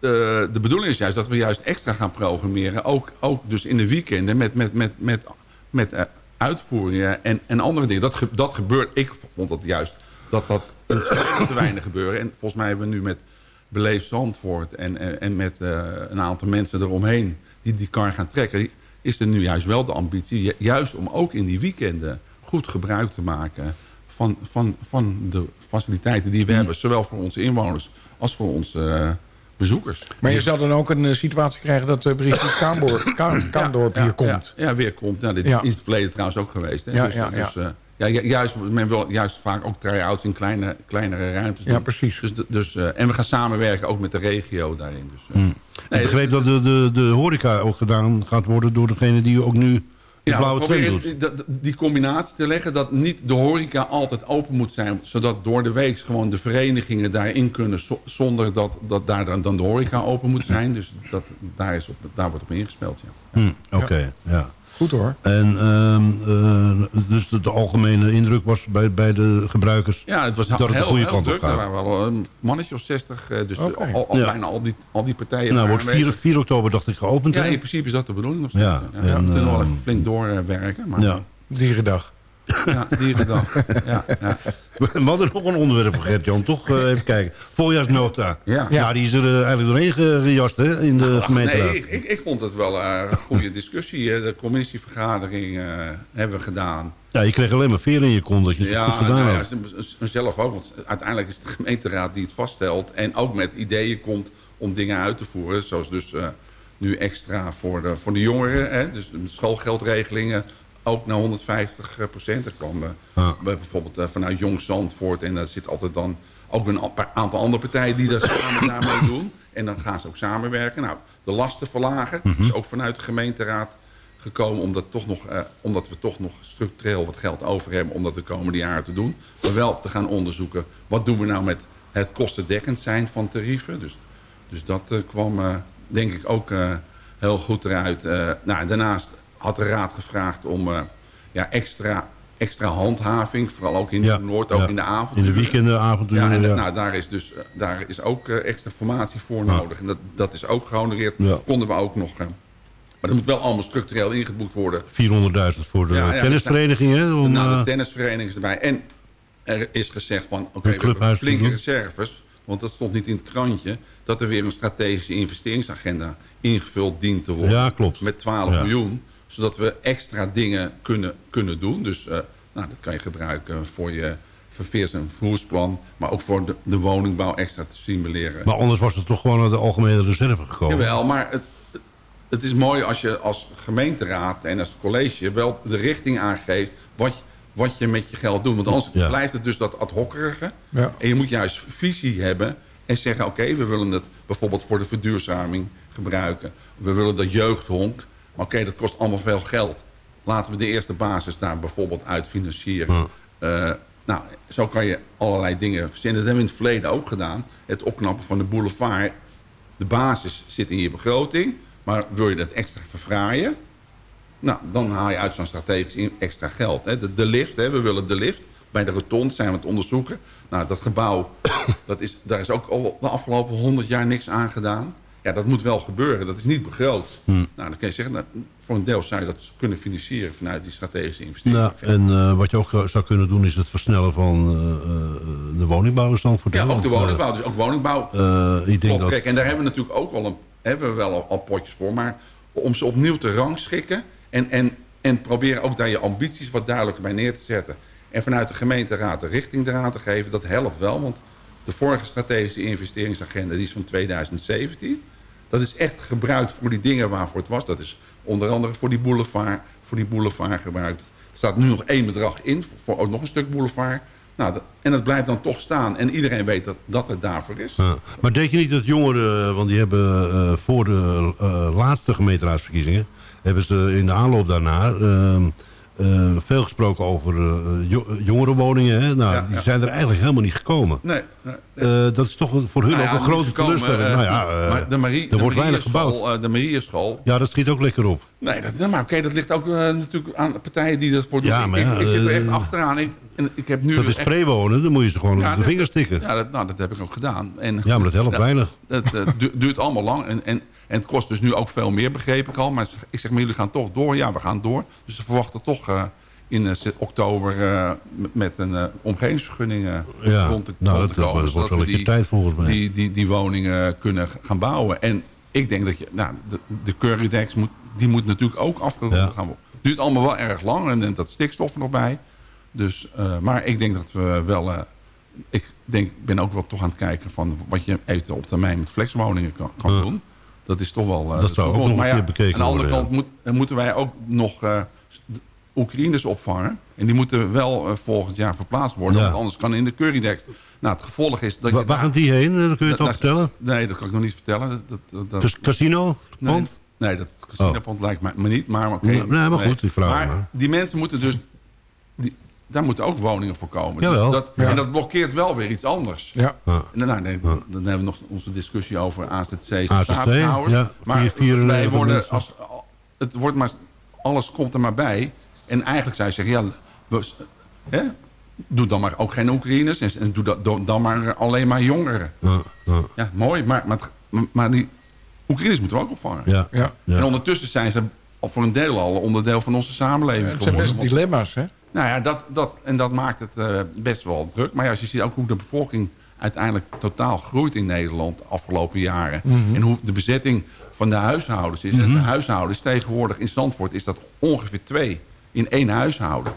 [SPEAKER 9] de bedoeling is juist dat we juist extra gaan programmeren. Ook, ook dus in de weekenden met, met, met, met, met uitvoeringen en, en andere dingen. Dat, ge- dat gebeurt. Ik vond dat juist dat dat te weinig gebeuren. En volgens mij hebben we nu met Beleef Zandvoort en, en, en met eh, een aantal mensen eromheen... die die kar gaan trekken... is er nu juist wel de ambitie... ju- juist om ook in die weekenden goed gebruik te maken... van, van, van de faciliteiten die we hebben. Zowel voor onze inwoners als voor onze eh, bezoekers.
[SPEAKER 6] Maar je zal dan ook een eh, situatie krijgen dat uh, Brigitte <coughs> Kaanboor- Kaan- Kaandorp
[SPEAKER 9] Ja,
[SPEAKER 6] hier
[SPEAKER 9] ja,
[SPEAKER 6] komt.
[SPEAKER 9] Ja, ja, weer komt. Nou, dit
[SPEAKER 6] Ja.
[SPEAKER 9] is in het verleden trouwens ook geweest. Hè?
[SPEAKER 6] Ja,
[SPEAKER 9] dus,
[SPEAKER 6] ja, ja.
[SPEAKER 9] dus, eh, ja, ju- juist, men wil juist vaak ook try-outs in kleine, kleinere ruimtes
[SPEAKER 6] Ja,
[SPEAKER 9] doen.
[SPEAKER 6] precies.
[SPEAKER 9] Dus, dus, eh, en we gaan samenwerken ook met de regio daarin. Dus, eh,
[SPEAKER 7] Ik
[SPEAKER 9] nee,
[SPEAKER 7] begreep dat de, de, de horeca ook gedaan gaat worden door degene die ook nu
[SPEAKER 9] ja,
[SPEAKER 7] blauwe
[SPEAKER 9] we
[SPEAKER 7] tram
[SPEAKER 9] proberen
[SPEAKER 7] doet.
[SPEAKER 9] dat- die combinatie te leggen dat niet de horeca altijd open moet zijn. Zodat door de week gewoon de verenigingen daarin kunnen. zo- zonder dat, dat daar dan, dan de horeca open moet zijn. Dus dat, daar, is op, daar wordt op ingespeeld. Ja.
[SPEAKER 7] Hm, Oké, ja.
[SPEAKER 6] Goed hoor.
[SPEAKER 7] En ehm, eh, dus de, de algemene indruk was bij, bij de gebruikers...
[SPEAKER 9] Ja, het was
[SPEAKER 7] Dat het de
[SPEAKER 9] heel,
[SPEAKER 7] goede
[SPEAKER 9] heel
[SPEAKER 7] kant op
[SPEAKER 9] druk. Er
[SPEAKER 7] gaat.
[SPEAKER 9] waren wel een mannetje of 60. eh, Dus
[SPEAKER 6] Oké.
[SPEAKER 9] al, al,
[SPEAKER 7] Ja.
[SPEAKER 9] bijna al die, al die partijen
[SPEAKER 7] nou, wordt 4,
[SPEAKER 9] aanwezig.
[SPEAKER 7] 4 oktober dacht ik geopend.
[SPEAKER 9] Ja, in principe is dat de bedoeling nog steeds.
[SPEAKER 7] Ja,
[SPEAKER 9] Ja,
[SPEAKER 7] en,
[SPEAKER 9] we kunnen wel
[SPEAKER 7] ehm,
[SPEAKER 9] even flink doorwerken. Maar
[SPEAKER 7] Ja.
[SPEAKER 6] Dierendag.
[SPEAKER 9] Ja, dierendag. ja, ja.
[SPEAKER 7] We hadden nog een onderwerp voor Gert-Jan, toch? Eh, even kijken. Voorjaarsnota.
[SPEAKER 9] Ja.
[SPEAKER 7] Ja, die is er eh, eigenlijk doorheen ge- gejast hè, in de
[SPEAKER 9] Ach,
[SPEAKER 7] gemeenteraad.
[SPEAKER 9] nee, ik, ik, ik vond het wel eh, een goede discussie. hè. De commissievergadering eh, hebben we gedaan.
[SPEAKER 7] Ja, je kreeg alleen maar veer in je kont dat je het goed gedaan
[SPEAKER 9] nou ja, z- z- zelf ook. Want uiteindelijk is het de gemeenteraad die het vaststelt. En ook met ideeën komt om dingen uit te voeren. Zoals dus eh, nu extra voor de, voor de jongeren. Hè, dus de schoolgeldregelingen ook naar 150 procent. Er kwam eh,
[SPEAKER 7] Ja.
[SPEAKER 9] bijvoorbeeld eh, vanuit Jong Zandvoort. En daar zit altijd dan ook een aantal andere partijen die daar <coughs> samen daarmee doen. En dan gaan ze ook samenwerken. Nou, de lasten verlagen.
[SPEAKER 7] Mhm.
[SPEAKER 9] is ook vanuit de gemeenteraad gekomen omdat, toch nog, eh, omdat we toch nog structureel wat geld over hebben om dat de komende jaren te doen. Maar wel te gaan onderzoeken wat doen we nou met het kostendekkend zijn van tarieven. Dus, dus dat eh, kwam eh, denk ik ook heel goed eruit. Nou, daarnaast had de raad gevraagd om eh, ja, extra, extra handhaving, vooral ook in
[SPEAKER 7] Ja,
[SPEAKER 9] Noord, ook
[SPEAKER 7] ja.
[SPEAKER 9] in de avond.
[SPEAKER 7] In de weekenden, avonturen.
[SPEAKER 9] Ja, en
[SPEAKER 7] ja.
[SPEAKER 9] nou, daar is dus eh, daar is ook eh, extra formatie voor nodig. En dat, dat is ook gehonoreerd. Konden we ook nog. maar dat moet wel allemaal structureel ingeboekt worden.
[SPEAKER 7] 400.000 voor de
[SPEAKER 9] Ja, ja,
[SPEAKER 7] tennisvereniging. Hè, om,
[SPEAKER 9] nou, de tennisvereniging is erbij. En er is gezegd van, oké, we hebben flinke reserves. Want dat stond niet in het krantje. Dat er weer een strategische investeringsagenda ingevuld dient te worden.
[SPEAKER 7] Ja, klopt.
[SPEAKER 9] Met 12
[SPEAKER 7] Ja.
[SPEAKER 9] miljoen. Zodat we extra dingen kunnen, kunnen doen. Dus eh, nou, dat kan je gebruiken voor je verveers- en vervoersplan. Maar ook voor de, de woningbouw extra te stimuleren.
[SPEAKER 7] maar anders was het toch gewoon naar de algemene reserve gekomen.
[SPEAKER 9] Jawel, maar het, het is mooi als je als gemeenteraad en als college wel de richting aangeeft wat, wat je met je geld doet. Want anders
[SPEAKER 7] Ja.
[SPEAKER 9] blijft het dus dat ad hockerige.
[SPEAKER 6] Ja.
[SPEAKER 9] En je moet juist visie hebben en zeggen... oké, we willen het bijvoorbeeld voor de verduurzaming gebruiken. We willen dat jeugdhonk. Maar oké, dat kost allemaal veel geld. Laten we de eerste basis daar bijvoorbeeld uit financieren. Eh, nou, zo kan je allerlei dingen verzinnen. Dat hebben we in het verleden ook gedaan. Het opknappen van de boulevard. De basis zit in je begroting. Maar wil je dat extra verfraaien... Nou, dan haal je uit zo'n strategisch extra geld. Hè. De, de lift, hè, we willen de lift. Bij de rotonde zijn we aan het onderzoeken. Nou, dat gebouw, <coughs> dat is, daar is ook al de afgelopen 100 jaar niks aan gedaan. Ja, dat moet wel gebeuren. Dat is niet begroot. Nou, dan kun je zeggen, nou, voor een deel zou je dat kunnen financieren vanuit die strategische investering.
[SPEAKER 7] Nou, en eh, wat je ook zou kunnen doen is het versnellen van eh, de woningbouw in Zandvoort.
[SPEAKER 9] ja, ook de woningbouw. Dus ook woningbouw.
[SPEAKER 7] eh, ik denk dat...
[SPEAKER 9] en daar hebben we natuurlijk ook wel, een, hebben we wel al, al potjes voor. Maar om ze opnieuw te rangschikken... en, en, en proberen ook daar je ambities wat duidelijker bij neer te zetten... en vanuit de gemeenteraad de richting eraan te geven... dat helpt wel, want de vorige strategische investeringsagenda... die is van 2017. Dat is echt gebruikt voor die dingen waarvoor het was. Dat is onder andere voor die boulevard, voor die boulevard gebruikt. Er staat nu nog één bedrag in voor ook nog een stuk boulevard... Nou, en dat blijft dan toch staan. En iedereen weet dat, dat het daarvoor is.
[SPEAKER 7] Ja. Maar denk je niet dat jongeren, want die hebben eh, voor de eh, laatste gemeenteraadsverkiezingen... hebben ze in de aanloop daarna ehm, eh, veel gesproken over jo- jongerenwoningen. Hè? Nou,
[SPEAKER 9] Ja,
[SPEAKER 7] die
[SPEAKER 9] ja.
[SPEAKER 7] zijn er eigenlijk helemaal niet gekomen.
[SPEAKER 9] Nee, nee.
[SPEAKER 7] Dat is toch voor hun
[SPEAKER 9] Nou ja,
[SPEAKER 7] ook een grote teleurstelling. nou ja,
[SPEAKER 9] maar de Marie,
[SPEAKER 7] er
[SPEAKER 9] de
[SPEAKER 7] wordt weinig gebouwd.
[SPEAKER 9] de Marieschool.
[SPEAKER 7] Ja, dat schiet ook lekker op.
[SPEAKER 9] Nee, dat, maar oké, dat ligt ook natuurlijk aan partijen die dat voor doen. Ik- ik, ik, zit er echt achteraan. Ik, en ik heb nu
[SPEAKER 7] Dat
[SPEAKER 9] dus
[SPEAKER 7] is
[SPEAKER 9] echt-
[SPEAKER 7] prewonen, dan moet je ze gewoon
[SPEAKER 9] Ja,
[SPEAKER 7] op de
[SPEAKER 9] dat-
[SPEAKER 7] vingers tikken.
[SPEAKER 9] Ja, dat, nou, dat heb ik ook gedaan. En,
[SPEAKER 7] Ja, maar dat helpt
[SPEAKER 9] Ja,
[SPEAKER 7] weinig.
[SPEAKER 9] Het eh, du- duurt allemaal lang. En, en, en het kost dus nu ook veel meer, begreep ik al. Maar ik zeg, maar jullie gaan toch door? Ja, we gaan door. Dus ze verwachten toch eh, in eh, oktober met een omgevingsvergunning
[SPEAKER 7] Ja,
[SPEAKER 9] rond te,
[SPEAKER 7] nou,
[SPEAKER 9] rond
[SPEAKER 7] dat-
[SPEAKER 9] te komen.
[SPEAKER 7] dat wordt wel
[SPEAKER 9] we
[SPEAKER 7] een keer
[SPEAKER 9] die,
[SPEAKER 7] tijd volgens mij.
[SPEAKER 9] Die, die, die woningen kunnen gaan bouwen. En ik denk dat je... Nou, de, de Currydex moet, die moet natuurlijk ook afgerond
[SPEAKER 7] Ja.
[SPEAKER 9] gaan worden. Het duurt allemaal wel erg lang. En dan dat stikstof er nog bij. Dus, eh, maar ik denk dat we wel... eh, ik denk, ik ben ook wel toch aan het kijken van wat je eventueel op termijn met flexwoningen kan, kan
[SPEAKER 7] Ja.
[SPEAKER 9] doen. Dat is toch wel... eh,
[SPEAKER 7] Dat zou ook nog een keer bekeken
[SPEAKER 9] Aan de andere
[SPEAKER 7] worden,
[SPEAKER 9] kant moet, moeten wij ook nog Oekraïners opvangen. En die moeten wel volgend jaar verplaatst worden. Want anders kan in de Currydex... Nou, het gevolg is dat
[SPEAKER 7] Waar, gaan die heen? Dat kun je toch vertellen?
[SPEAKER 9] Nee, dat kan ik nog niet vertellen. Dat, dat,
[SPEAKER 7] Cas- Casino?
[SPEAKER 9] nee, nee, dat casinopond lijkt me, me niet. Maar, oké.
[SPEAKER 7] Nee, nee, maar goed, ik vraag
[SPEAKER 9] maar
[SPEAKER 7] maar.
[SPEAKER 9] die mensen moeten dus... Daar moeten ook woningen voor komen. Dus dat,
[SPEAKER 6] Ja.
[SPEAKER 9] En dat blokkeert wel weer iets anders.
[SPEAKER 6] Ja.
[SPEAKER 7] Ja.
[SPEAKER 9] En dan, nou, dan hebben we nog onze discussie over AZC's en
[SPEAKER 7] AZC,
[SPEAKER 9] statushouders.
[SPEAKER 7] ja,
[SPEAKER 9] maar
[SPEAKER 7] vier- vier,
[SPEAKER 9] wij worden, als, het wordt maar, alles komt er maar bij. En eigenlijk zou je zeggen, ja, we- hè, doe dan maar ook geen Oekraïners. En, en doe dat, doe dan maar alleen maar jongeren.
[SPEAKER 7] Ja, ja,
[SPEAKER 9] Ja, mooi. Maar, maar, die Oekraïners moeten we ook opvangen.
[SPEAKER 7] ja.
[SPEAKER 6] Ja.
[SPEAKER 9] En ondertussen zijn ze voor een deel al onderdeel van onze samenleving
[SPEAKER 6] Het zijn best dilemma's, hè?
[SPEAKER 9] Nou ja, dat, dat, en dat maakt het eh, best wel druk. Maar ja, als je ziet ook hoe de bevolking uiteindelijk totaal groeit in Nederland de afgelopen jaren. En hoe de bezetting van de huishoudens is. En de huishoudens tegenwoordig in Zandvoort is dat ongeveer twee in één huishouden.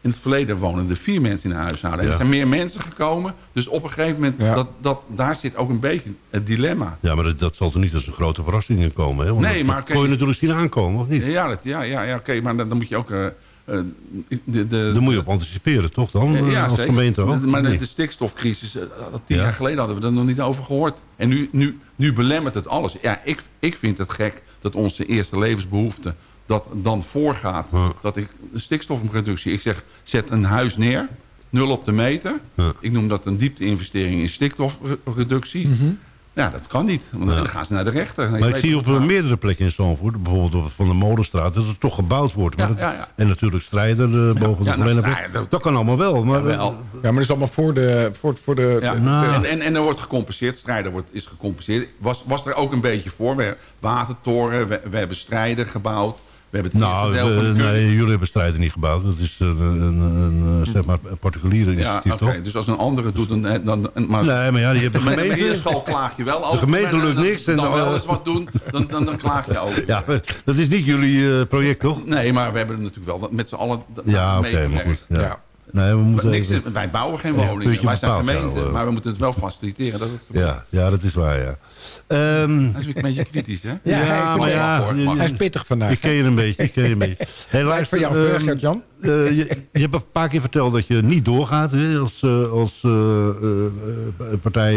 [SPEAKER 9] In het verleden woonden er vier mensen in een huishouden. En er zijn meer mensen gekomen. Dus op een gegeven moment,
[SPEAKER 6] Ja.
[SPEAKER 9] dat, dat, daar zit ook een beetje het dilemma.
[SPEAKER 7] Ja, maar dat, dat zal toch niet als een grote verrassing in komen, hè? Want
[SPEAKER 9] Nee,
[SPEAKER 7] dat,
[SPEAKER 9] maar
[SPEAKER 7] dat kon je natuurlijk zien aankomen, of niet?
[SPEAKER 9] Ja, dat, ja, ja, ja oké, maar dan, dan moet je ook... eh, de, de,
[SPEAKER 7] Daar moet je op anticiperen, toch dan?
[SPEAKER 9] Eh,
[SPEAKER 7] Eh, als
[SPEAKER 9] zeker.
[SPEAKER 7] gemeente ook?
[SPEAKER 9] Maar de,
[SPEAKER 7] Nee.
[SPEAKER 9] de stikstofcrisis, eh, dat tien
[SPEAKER 7] Ja.
[SPEAKER 9] jaar geleden hadden we er nog niet over gehoord. En nu, nu, nu belemmert het alles. Ja, ik, ik vind het gek dat onze eerste levensbehoefte dat dan voorgaat.
[SPEAKER 7] Ja.
[SPEAKER 9] Dat ik de stikstofreductie, ik zeg zet een huis neer, nul op de meter.
[SPEAKER 7] Ja.
[SPEAKER 9] Ik noem dat een diepte-investering in stikstofreductie. Ja, dat kan niet. Want dan gaan ze naar de rechter.
[SPEAKER 7] Maar ik zie op eh, meerdere plekken in Zandvoort, bijvoorbeeld op van de Molenstraat, dat er toch gebouwd wordt. Maar
[SPEAKER 9] Ja,
[SPEAKER 7] dat-
[SPEAKER 9] ja, ja.
[SPEAKER 7] En natuurlijk strijder eh, boven
[SPEAKER 9] ja,
[SPEAKER 7] de
[SPEAKER 9] nou, dat-
[SPEAKER 7] Dat kan allemaal wel. Maar,
[SPEAKER 9] Ja, wel.
[SPEAKER 6] Ja, maar dat is allemaal voor de... Voor, voor de,
[SPEAKER 9] Ja,
[SPEAKER 6] de-
[SPEAKER 7] Nou.
[SPEAKER 9] en, en, en er wordt gecompenseerd. Strijder wordt, is gecompenseerd. Was, was er ook een beetje voor. We hebben watertoren, we, we hebben strijder gebouwd. Hebben het
[SPEAKER 7] Nou,
[SPEAKER 9] de
[SPEAKER 7] eh, nee, jullie hebben strijden niet gebouwd. Dat is een, een, een, een, zeg maar, een particuliere
[SPEAKER 9] Ja,
[SPEAKER 7] initiatief,
[SPEAKER 9] oké.
[SPEAKER 7] toch?
[SPEAKER 9] Dus als een andere doet, dan... dan, dan maar,
[SPEAKER 7] Nee, maar ja, je <laughs> hebt de gemeente...
[SPEAKER 9] Eerschool klaag je wel over.
[SPEAKER 7] gemeente
[SPEAKER 9] maar
[SPEAKER 7] lukt
[SPEAKER 9] dan-
[SPEAKER 7] niks en
[SPEAKER 9] Dan,
[SPEAKER 7] dan,
[SPEAKER 9] wel
[SPEAKER 7] eh,
[SPEAKER 9] eens wat doen, dan, dan, dan klaag je ook. <laughs>
[SPEAKER 7] Ja, dat is niet jullie eh, project, toch?
[SPEAKER 9] Nee, maar we hebben er natuurlijk wel met z'n allen
[SPEAKER 7] Ja, oké, maar goed. Ja.
[SPEAKER 6] Ja.
[SPEAKER 7] Nee, we moeten
[SPEAKER 9] Niks,
[SPEAKER 7] even-
[SPEAKER 9] wij bouwen geen woningen. wij zijn gemeente.
[SPEAKER 7] zo,
[SPEAKER 9] maar we moeten het wel faciliteren dat het
[SPEAKER 7] ja, ja, dat is waar, ja. Ehm,
[SPEAKER 9] Dat is een beetje kritisch, hè?
[SPEAKER 6] Ja, hij
[SPEAKER 7] maar ja,
[SPEAKER 9] hoor.
[SPEAKER 6] Hij is pittig vandaag.
[SPEAKER 7] ik ken je een beetje, ik ken je een beetje. <laughs> Hey,
[SPEAKER 6] voor jou
[SPEAKER 7] ehm,
[SPEAKER 6] Gert-Jan?
[SPEAKER 7] eh, je, je hebt een paar keer verteld dat je niet doorgaat hè, als, eh, als eh, eh, eh, partij...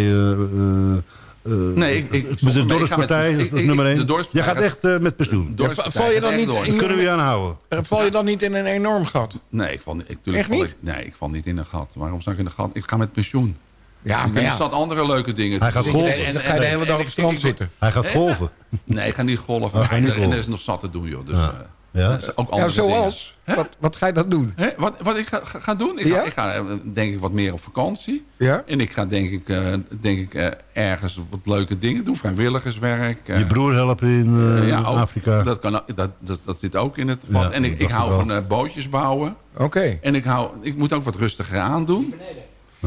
[SPEAKER 7] eh, eh, eh,
[SPEAKER 9] Nee, ik- ik-
[SPEAKER 7] met de
[SPEAKER 9] ik ga
[SPEAKER 7] Dorpspartij,
[SPEAKER 9] met-
[SPEAKER 7] dat
[SPEAKER 9] ik-
[SPEAKER 7] is nummer één. Je
[SPEAKER 9] Dorpspartij
[SPEAKER 7] gaat echt eh, met pensioen.
[SPEAKER 6] Ja, val je dan niet
[SPEAKER 9] door.
[SPEAKER 6] in-
[SPEAKER 7] Kunnen we je aanhouden?
[SPEAKER 6] En val je dan niet in een enorm gat?
[SPEAKER 9] Nee, ik val niet. Ik, tuurlijk
[SPEAKER 6] Echt
[SPEAKER 9] val
[SPEAKER 6] niet?
[SPEAKER 9] Ik, nee, ik val niet in een gat. Waarom zou ik in een gat? Ik ga met pensioen.
[SPEAKER 6] Ja,
[SPEAKER 9] er
[SPEAKER 6] maar ja.
[SPEAKER 9] zat andere leuke dingen.
[SPEAKER 7] Hij
[SPEAKER 9] te
[SPEAKER 7] gaat
[SPEAKER 9] doen.
[SPEAKER 7] golven.
[SPEAKER 6] En dan ga je de hele dag op het strand zitten.
[SPEAKER 7] Hij gaat golven.
[SPEAKER 9] Nee, ik ga niet golven. En er is nog zat te doen, joh. Dus,
[SPEAKER 7] Ja. Ja?
[SPEAKER 9] dat is ook
[SPEAKER 6] Ja, zoals? Wat, wat ga je dat doen?
[SPEAKER 9] Hè? Wat, wat ik ga, ga doen? Ik
[SPEAKER 6] Ja?
[SPEAKER 9] ga, ik ga eh, denk ik wat meer op vakantie.
[SPEAKER 6] Ja?
[SPEAKER 9] En ik ga denk ik, eh, denk ik eh, ergens wat leuke dingen doen. Vrijwilligerswerk. eh,
[SPEAKER 7] Je broer helpen in
[SPEAKER 9] ja, ook-
[SPEAKER 7] Afrika.
[SPEAKER 9] Dat, kan, dat, dat, dat zit ook in het vat. En ik, ik hou van eh, bootjes bouwen.
[SPEAKER 6] Oké.
[SPEAKER 9] En ik, hou, ik moet ook wat rustiger aandoen.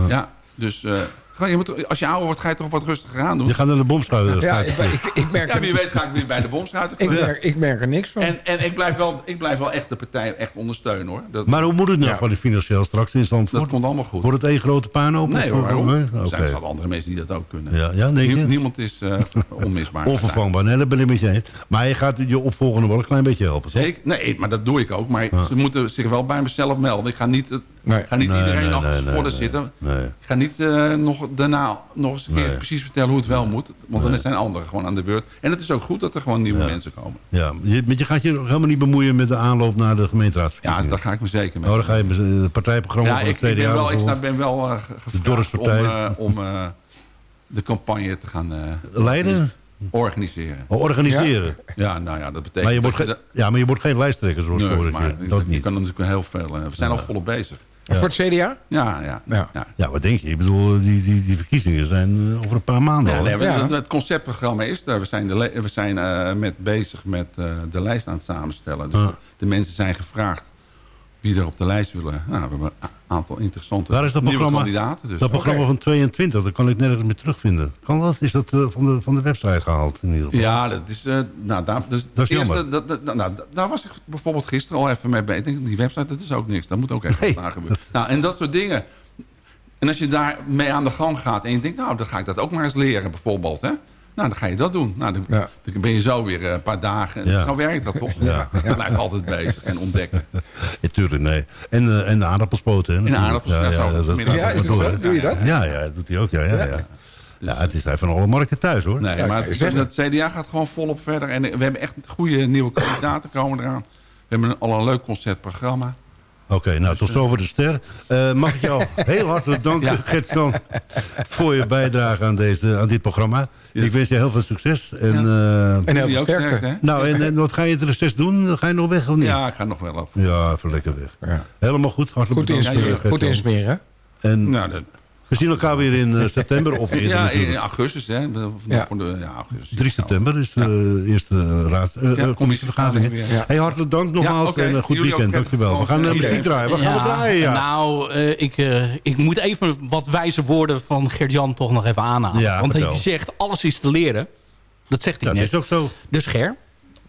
[SPEAKER 9] Ja, dus eh, je moet, als je ouder wordt, ga je toch wat rustiger aandoen.
[SPEAKER 7] Je gaat naar de bomschuiven.
[SPEAKER 6] Ja, ik, ik, ik, merk
[SPEAKER 9] Ja,
[SPEAKER 6] er,
[SPEAKER 9] wie weet ga ik weer bij de bomschuiter
[SPEAKER 6] ik, merk, ik merk er niks van.
[SPEAKER 9] En, en ik, blijf wel, ik blijf wel echt de partij echt ondersteunen hoor. Dat,
[SPEAKER 7] Maar hoe moet het nou
[SPEAKER 6] Ja.
[SPEAKER 7] van die financieel straks in stand
[SPEAKER 9] dat komt allemaal goed.
[SPEAKER 7] Wordt het één grote puinhoop?
[SPEAKER 9] Nee hoor, waarom? Er zijn er andere mensen die dat ook kunnen.
[SPEAKER 7] Ja, ja, denk je?
[SPEAKER 9] Nie- niemand is eh, <laughs> onmisbaar.
[SPEAKER 7] Onvervangbaar, nee, dat ben ik met je eens. Maar je gaat je opvolgende wel een klein beetje helpen?
[SPEAKER 9] Zeker, nee, maar dat doe ik ook. Maar ze moeten zich wel bij mezelf melden. Ik ga niet, het-
[SPEAKER 6] Nee.
[SPEAKER 9] ga niet
[SPEAKER 7] Nee,
[SPEAKER 9] iedereen
[SPEAKER 7] nee,
[SPEAKER 9] achter
[SPEAKER 7] nee,
[SPEAKER 9] zijn voordeur
[SPEAKER 7] nee.
[SPEAKER 9] zitten.
[SPEAKER 7] Nee.
[SPEAKER 9] Ik ga niet eh, nog daarna nog eens een keer
[SPEAKER 7] Nee.
[SPEAKER 9] precies vertellen hoe het wel moet. Want dan zijn anderen gewoon aan de beurt. En het is ook goed dat er gewoon nieuwe mensen komen.
[SPEAKER 7] Ja, je, maar je gaat je helemaal niet bemoeien met de aanloop naar de
[SPEAKER 9] Ja,
[SPEAKER 7] gemeenteraadverkiezingen.
[SPEAKER 9] daar ga ik me zeker mee.
[SPEAKER 7] Oh, dan ga je het partijprogramma
[SPEAKER 9] ja,
[SPEAKER 7] van
[SPEAKER 9] ik,
[SPEAKER 7] het tweede
[SPEAKER 9] ik ben
[SPEAKER 7] jaar
[SPEAKER 9] wel, ik ben wel eh, ge- gevraagd om, eh, om eh, de campagne te gaan eh,
[SPEAKER 7] Leiden?
[SPEAKER 9] organiseren.
[SPEAKER 7] Oh, organiseren.
[SPEAKER 9] Ja, nou ja, dat betekent...
[SPEAKER 7] Maar je wordt
[SPEAKER 9] dat
[SPEAKER 7] geen, ja, maar je wordt geen lijsttrekker zoals
[SPEAKER 9] Nee, maar
[SPEAKER 7] jaar.
[SPEAKER 9] je,
[SPEAKER 7] Dat
[SPEAKER 9] je
[SPEAKER 7] niet.
[SPEAKER 9] kan natuurlijk heel veel... we zijn al volop bezig.
[SPEAKER 6] Voor het CDA?
[SPEAKER 9] Ja, ja.
[SPEAKER 6] Ja.
[SPEAKER 9] ja.
[SPEAKER 7] Ja, wat denk je? Ik bedoel, die, die, die verkiezingen zijn eh, over een paar maanden
[SPEAKER 9] Ja,
[SPEAKER 7] al.
[SPEAKER 9] nee,
[SPEAKER 6] Ja.
[SPEAKER 9] het, het conceptprogramma is er. We zijn, de, we zijn eh, met bezig met eh, de lijst aan het samenstellen. Dus
[SPEAKER 7] Ah.
[SPEAKER 9] de mensen zijn gevraagd wie er op de lijst willen. Nou, we hebben een aantal interessante
[SPEAKER 7] Waar is dat programma?
[SPEAKER 9] kandidaten. Dus.
[SPEAKER 7] dat programma van 22, dat kan ik nergens meer terugvinden. Kan dat? Is dat eh, van, de, van de website gehaald in ieder geval?
[SPEAKER 9] Ja, dat is, eh, nou, daar, dus
[SPEAKER 7] Dat is
[SPEAKER 9] eerste,
[SPEAKER 7] jammer.
[SPEAKER 9] dat, dat- nou, daar was ik bijvoorbeeld gisteren al even mee bezig. Ik denk, Die website, dat is ook niks. Dat moet ook echt
[SPEAKER 7] Nee.
[SPEAKER 9] gebeuren. Nou, en dat soort dingen. En als je daarmee aan de gang gaat en je denkt, nou, dan ga ik dat ook maar eens leren bijvoorbeeld. Hè? Nou, dan ga je dat doen. Nou, dan,
[SPEAKER 6] Ja.
[SPEAKER 9] dan ben je zo weer eh, een paar dagen.
[SPEAKER 7] Ja.
[SPEAKER 9] Zo werkt dat toch?
[SPEAKER 7] Ja.
[SPEAKER 9] Je blijft altijd bezig en ontdekken.
[SPEAKER 7] Ja, tuurlijk, nee. En, eh, en de aardappelspoten. Hè, natuurlijk.
[SPEAKER 9] aardappels, ja, zo.
[SPEAKER 7] dat-
[SPEAKER 9] Middag-
[SPEAKER 6] Ja, is het zo? Doe je dat?
[SPEAKER 7] Ja, ja, dat doet hij ook. Ja, ja, ja. ja het is van alle markten thuis, hoor.
[SPEAKER 9] Nee, maar het, het CDA gaat gewoon volop verder. En we hebben echt goede nieuwe kandidaten komen eraan. We hebben al een leuk concertprogramma.
[SPEAKER 7] Oké, nou, tot zover de ster. Eh, mag ik jou <laughs> heel hartelijk danken,
[SPEAKER 9] Ja.
[SPEAKER 7] Gert-Jan, voor je bijdrage aan, deze, aan dit programma.
[SPEAKER 9] Yes.
[SPEAKER 7] Ik wens je heel veel succes. En,
[SPEAKER 6] En
[SPEAKER 7] eh,
[SPEAKER 6] heel
[SPEAKER 9] Jullie
[SPEAKER 6] veel
[SPEAKER 9] ook sterkte,
[SPEAKER 6] sterkte.
[SPEAKER 9] hè?
[SPEAKER 7] nou, en, en wat ga je het reces doen? Ga je nog weg of niet?
[SPEAKER 9] Ja, ik ga nog wel over.
[SPEAKER 7] Ja, even lekker weg.
[SPEAKER 6] Ja.
[SPEAKER 7] Helemaal goed. Hartelijk
[SPEAKER 6] Goed
[SPEAKER 7] bedankt,
[SPEAKER 6] insmeren. Goed insmeren.
[SPEAKER 7] En
[SPEAKER 9] Nou, dat
[SPEAKER 4] We zien elkaar weer in eh, september of eerder
[SPEAKER 9] Ja, in augustus, hè. De-
[SPEAKER 6] Ja.
[SPEAKER 9] Voor de, ja, augustus.
[SPEAKER 4] 3 september is de eerste raad, eh,
[SPEAKER 9] Ja,
[SPEAKER 4] eh, commissievergadering.
[SPEAKER 9] weer.
[SPEAKER 4] hè? Hey, hartelijk dank nogmaals en een goed
[SPEAKER 9] Jullie
[SPEAKER 4] weekend. Dankjewel. We gaan muziek draaien. Wat gaan we draaien? Ja.
[SPEAKER 8] Nou, eh, ik, eh, ik moet even wat wijze woorden van Gert-Jan toch nog even aanhalen.
[SPEAKER 4] Ja,
[SPEAKER 8] Want hij zegt, alles is te leren. Dat zegt hij
[SPEAKER 4] Dat
[SPEAKER 8] net.
[SPEAKER 4] is ook zo.
[SPEAKER 8] Dus Ger,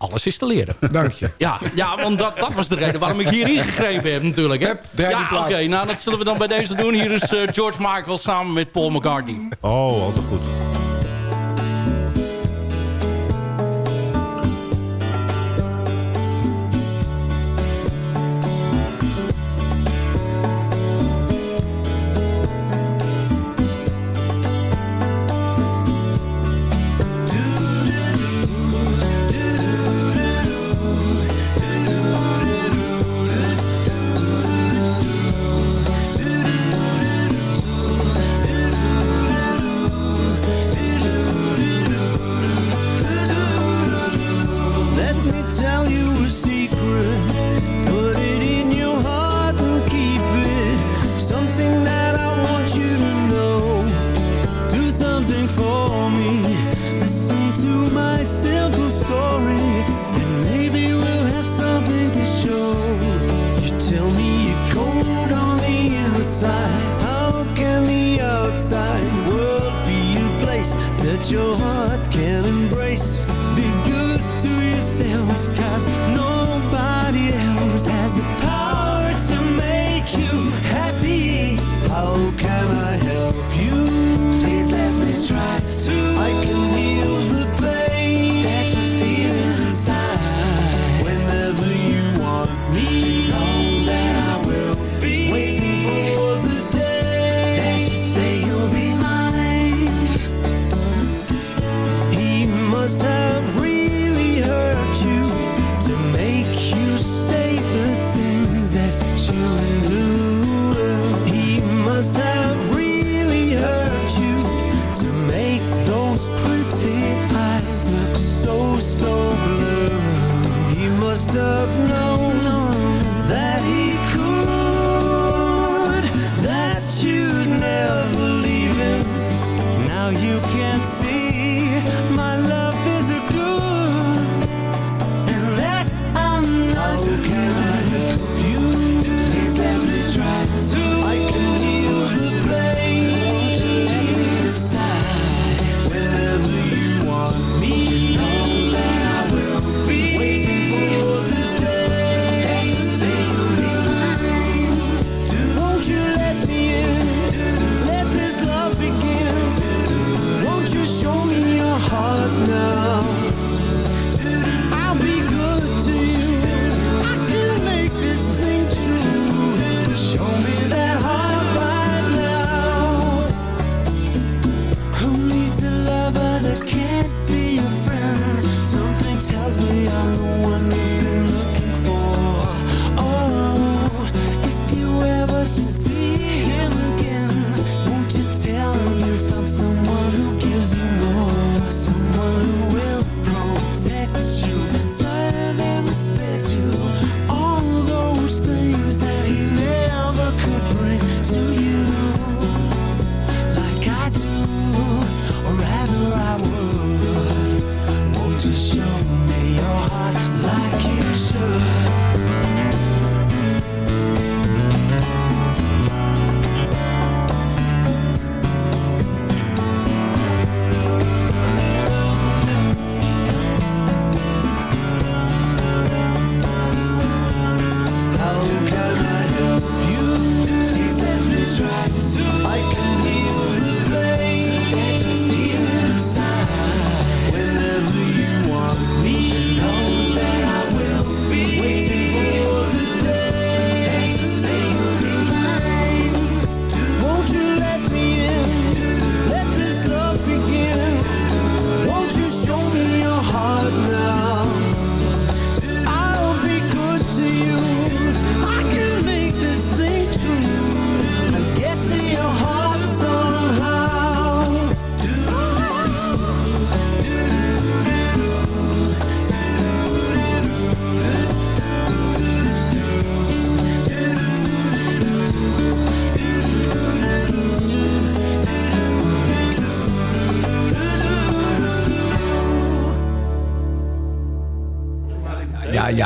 [SPEAKER 8] alles is te leren.
[SPEAKER 6] Dank je.
[SPEAKER 8] Ja, ja want dat, dat was de reden waarom ik hier ingegrepen heb natuurlijk. Hè?
[SPEAKER 6] Hup,
[SPEAKER 8] ja, oké. nou, dat zullen we dan bij deze doen. Hier is eh, George Michael samen met Paul McCartney.
[SPEAKER 4] Oh, altijd goed.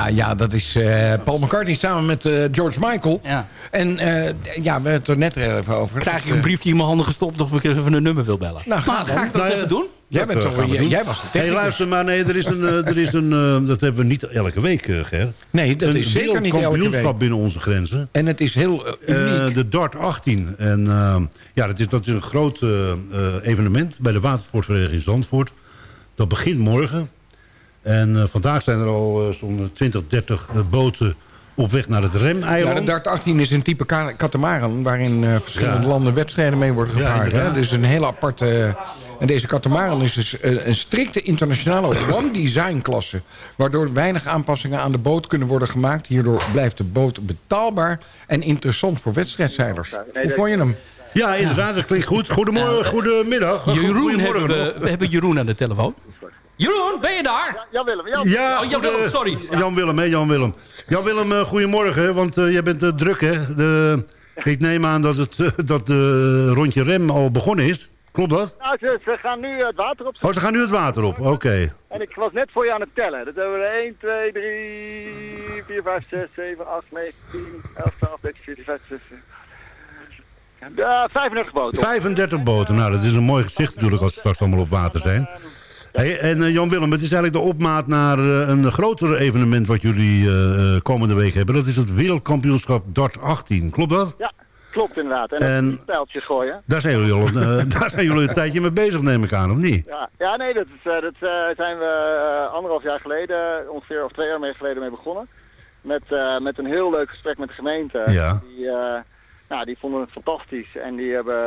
[SPEAKER 6] Ja, ja, dat is eh, Paul McCartney samen met eh, George Michael.
[SPEAKER 8] Ja.
[SPEAKER 6] En eh, ja, we hebben het er net even over.
[SPEAKER 8] Krijg ik een briefje in mijn handen gestopt of ik even een nummer wil bellen.
[SPEAKER 6] Nou, ga
[SPEAKER 8] ga ik dat
[SPEAKER 7] Nou,
[SPEAKER 8] even doen?
[SPEAKER 6] Jij, bent toch, jij, jij was de
[SPEAKER 7] Hé,
[SPEAKER 6] technicus.
[SPEAKER 7] luister maar, nee, er is een, er is een eh, dat hebben we niet elke week, Ger.
[SPEAKER 6] Nee, dat
[SPEAKER 7] een
[SPEAKER 6] is zeker niet elke
[SPEAKER 7] wereldkampioenschap
[SPEAKER 6] week.
[SPEAKER 7] binnen onze grenzen.
[SPEAKER 6] En het is heel uniek.
[SPEAKER 7] de Dart 18. En eh, ja, dat is, dat is een groot evenement bij de watersportvereniging Zandvoort. Dat begint morgen. En eh, vandaag zijn er al eh, zo'n 20, 30 eh, boten op weg naar het
[SPEAKER 6] ja,
[SPEAKER 7] remeiland.
[SPEAKER 6] de Dart 18 is een type ka- katamaran... waarin eh, verschillende
[SPEAKER 7] Ja.
[SPEAKER 6] landen wedstrijden mee worden
[SPEAKER 7] Ja,
[SPEAKER 6] gevaren.
[SPEAKER 7] inderdaad.
[SPEAKER 6] hè? Dus een hele aparte... en deze katamaran is dus een strikte internationale <coughs> one-design klasse... waardoor weinig aanpassingen aan de boot kunnen worden gemaakt. Hierdoor blijft de boot betaalbaar en interessant voor wedstrijdzeilers. Hoe vond je hem?
[SPEAKER 7] Ja, inderdaad, dat klinkt goed. Goedemorgen, goedemiddag.
[SPEAKER 8] Jeroen
[SPEAKER 7] Goedemorgen
[SPEAKER 8] hebben we hebben Jeroen aan de telefoon. Jeroen, ben je daar?
[SPEAKER 10] Jan Willem, Jan.
[SPEAKER 7] Ja,
[SPEAKER 8] Oh, Jan Willem,
[SPEAKER 7] goede-
[SPEAKER 8] sorry.
[SPEAKER 7] Jan Willem, hè, Jan Willem. Jan Willem, eh, goedemorgen, want eh, jij bent eh, druk, hè? De, ik neem aan dat, het, eh, dat de rondje rem al begonnen is. Klopt dat?
[SPEAKER 10] Nou, ze, ze gaan nu het water op.
[SPEAKER 7] Oh, ze gaan nu het water op. Oké.
[SPEAKER 10] En ik was net voor je aan het tellen. Dat hebben we er 1, 2, 3, 4, 5, 6, 7, 8, 9, 10, 11, 12, 13, 14, 15, 16. Ja, 35 boten.
[SPEAKER 7] 35 boten. Nou, dat is een mooi gezicht natuurlijk als ze straks allemaal op water zijn. Hey, en eh, Jan Willem, het is eigenlijk de opmaat naar eh, een groter evenement wat jullie eh, komende week hebben. Dat is het wereldkampioenschap Dart 18. Klopt dat?
[SPEAKER 10] Ja, klopt inderdaad. En,
[SPEAKER 7] En-
[SPEAKER 10] pijltjes gooien.
[SPEAKER 7] Daar zijn jullie, al, een, <laughs> daar zijn jullie een tijdje mee bezig, neem ik aan, of niet?
[SPEAKER 10] Ja, ja nee, dat, is, dat zijn we anderhalf jaar geleden, ongeveer of twee jaar mee geleden mee begonnen. Met, met een heel leuk gesprek met de gemeente.
[SPEAKER 7] Ja.
[SPEAKER 10] Die, nou, die vonden het fantastisch en die hebben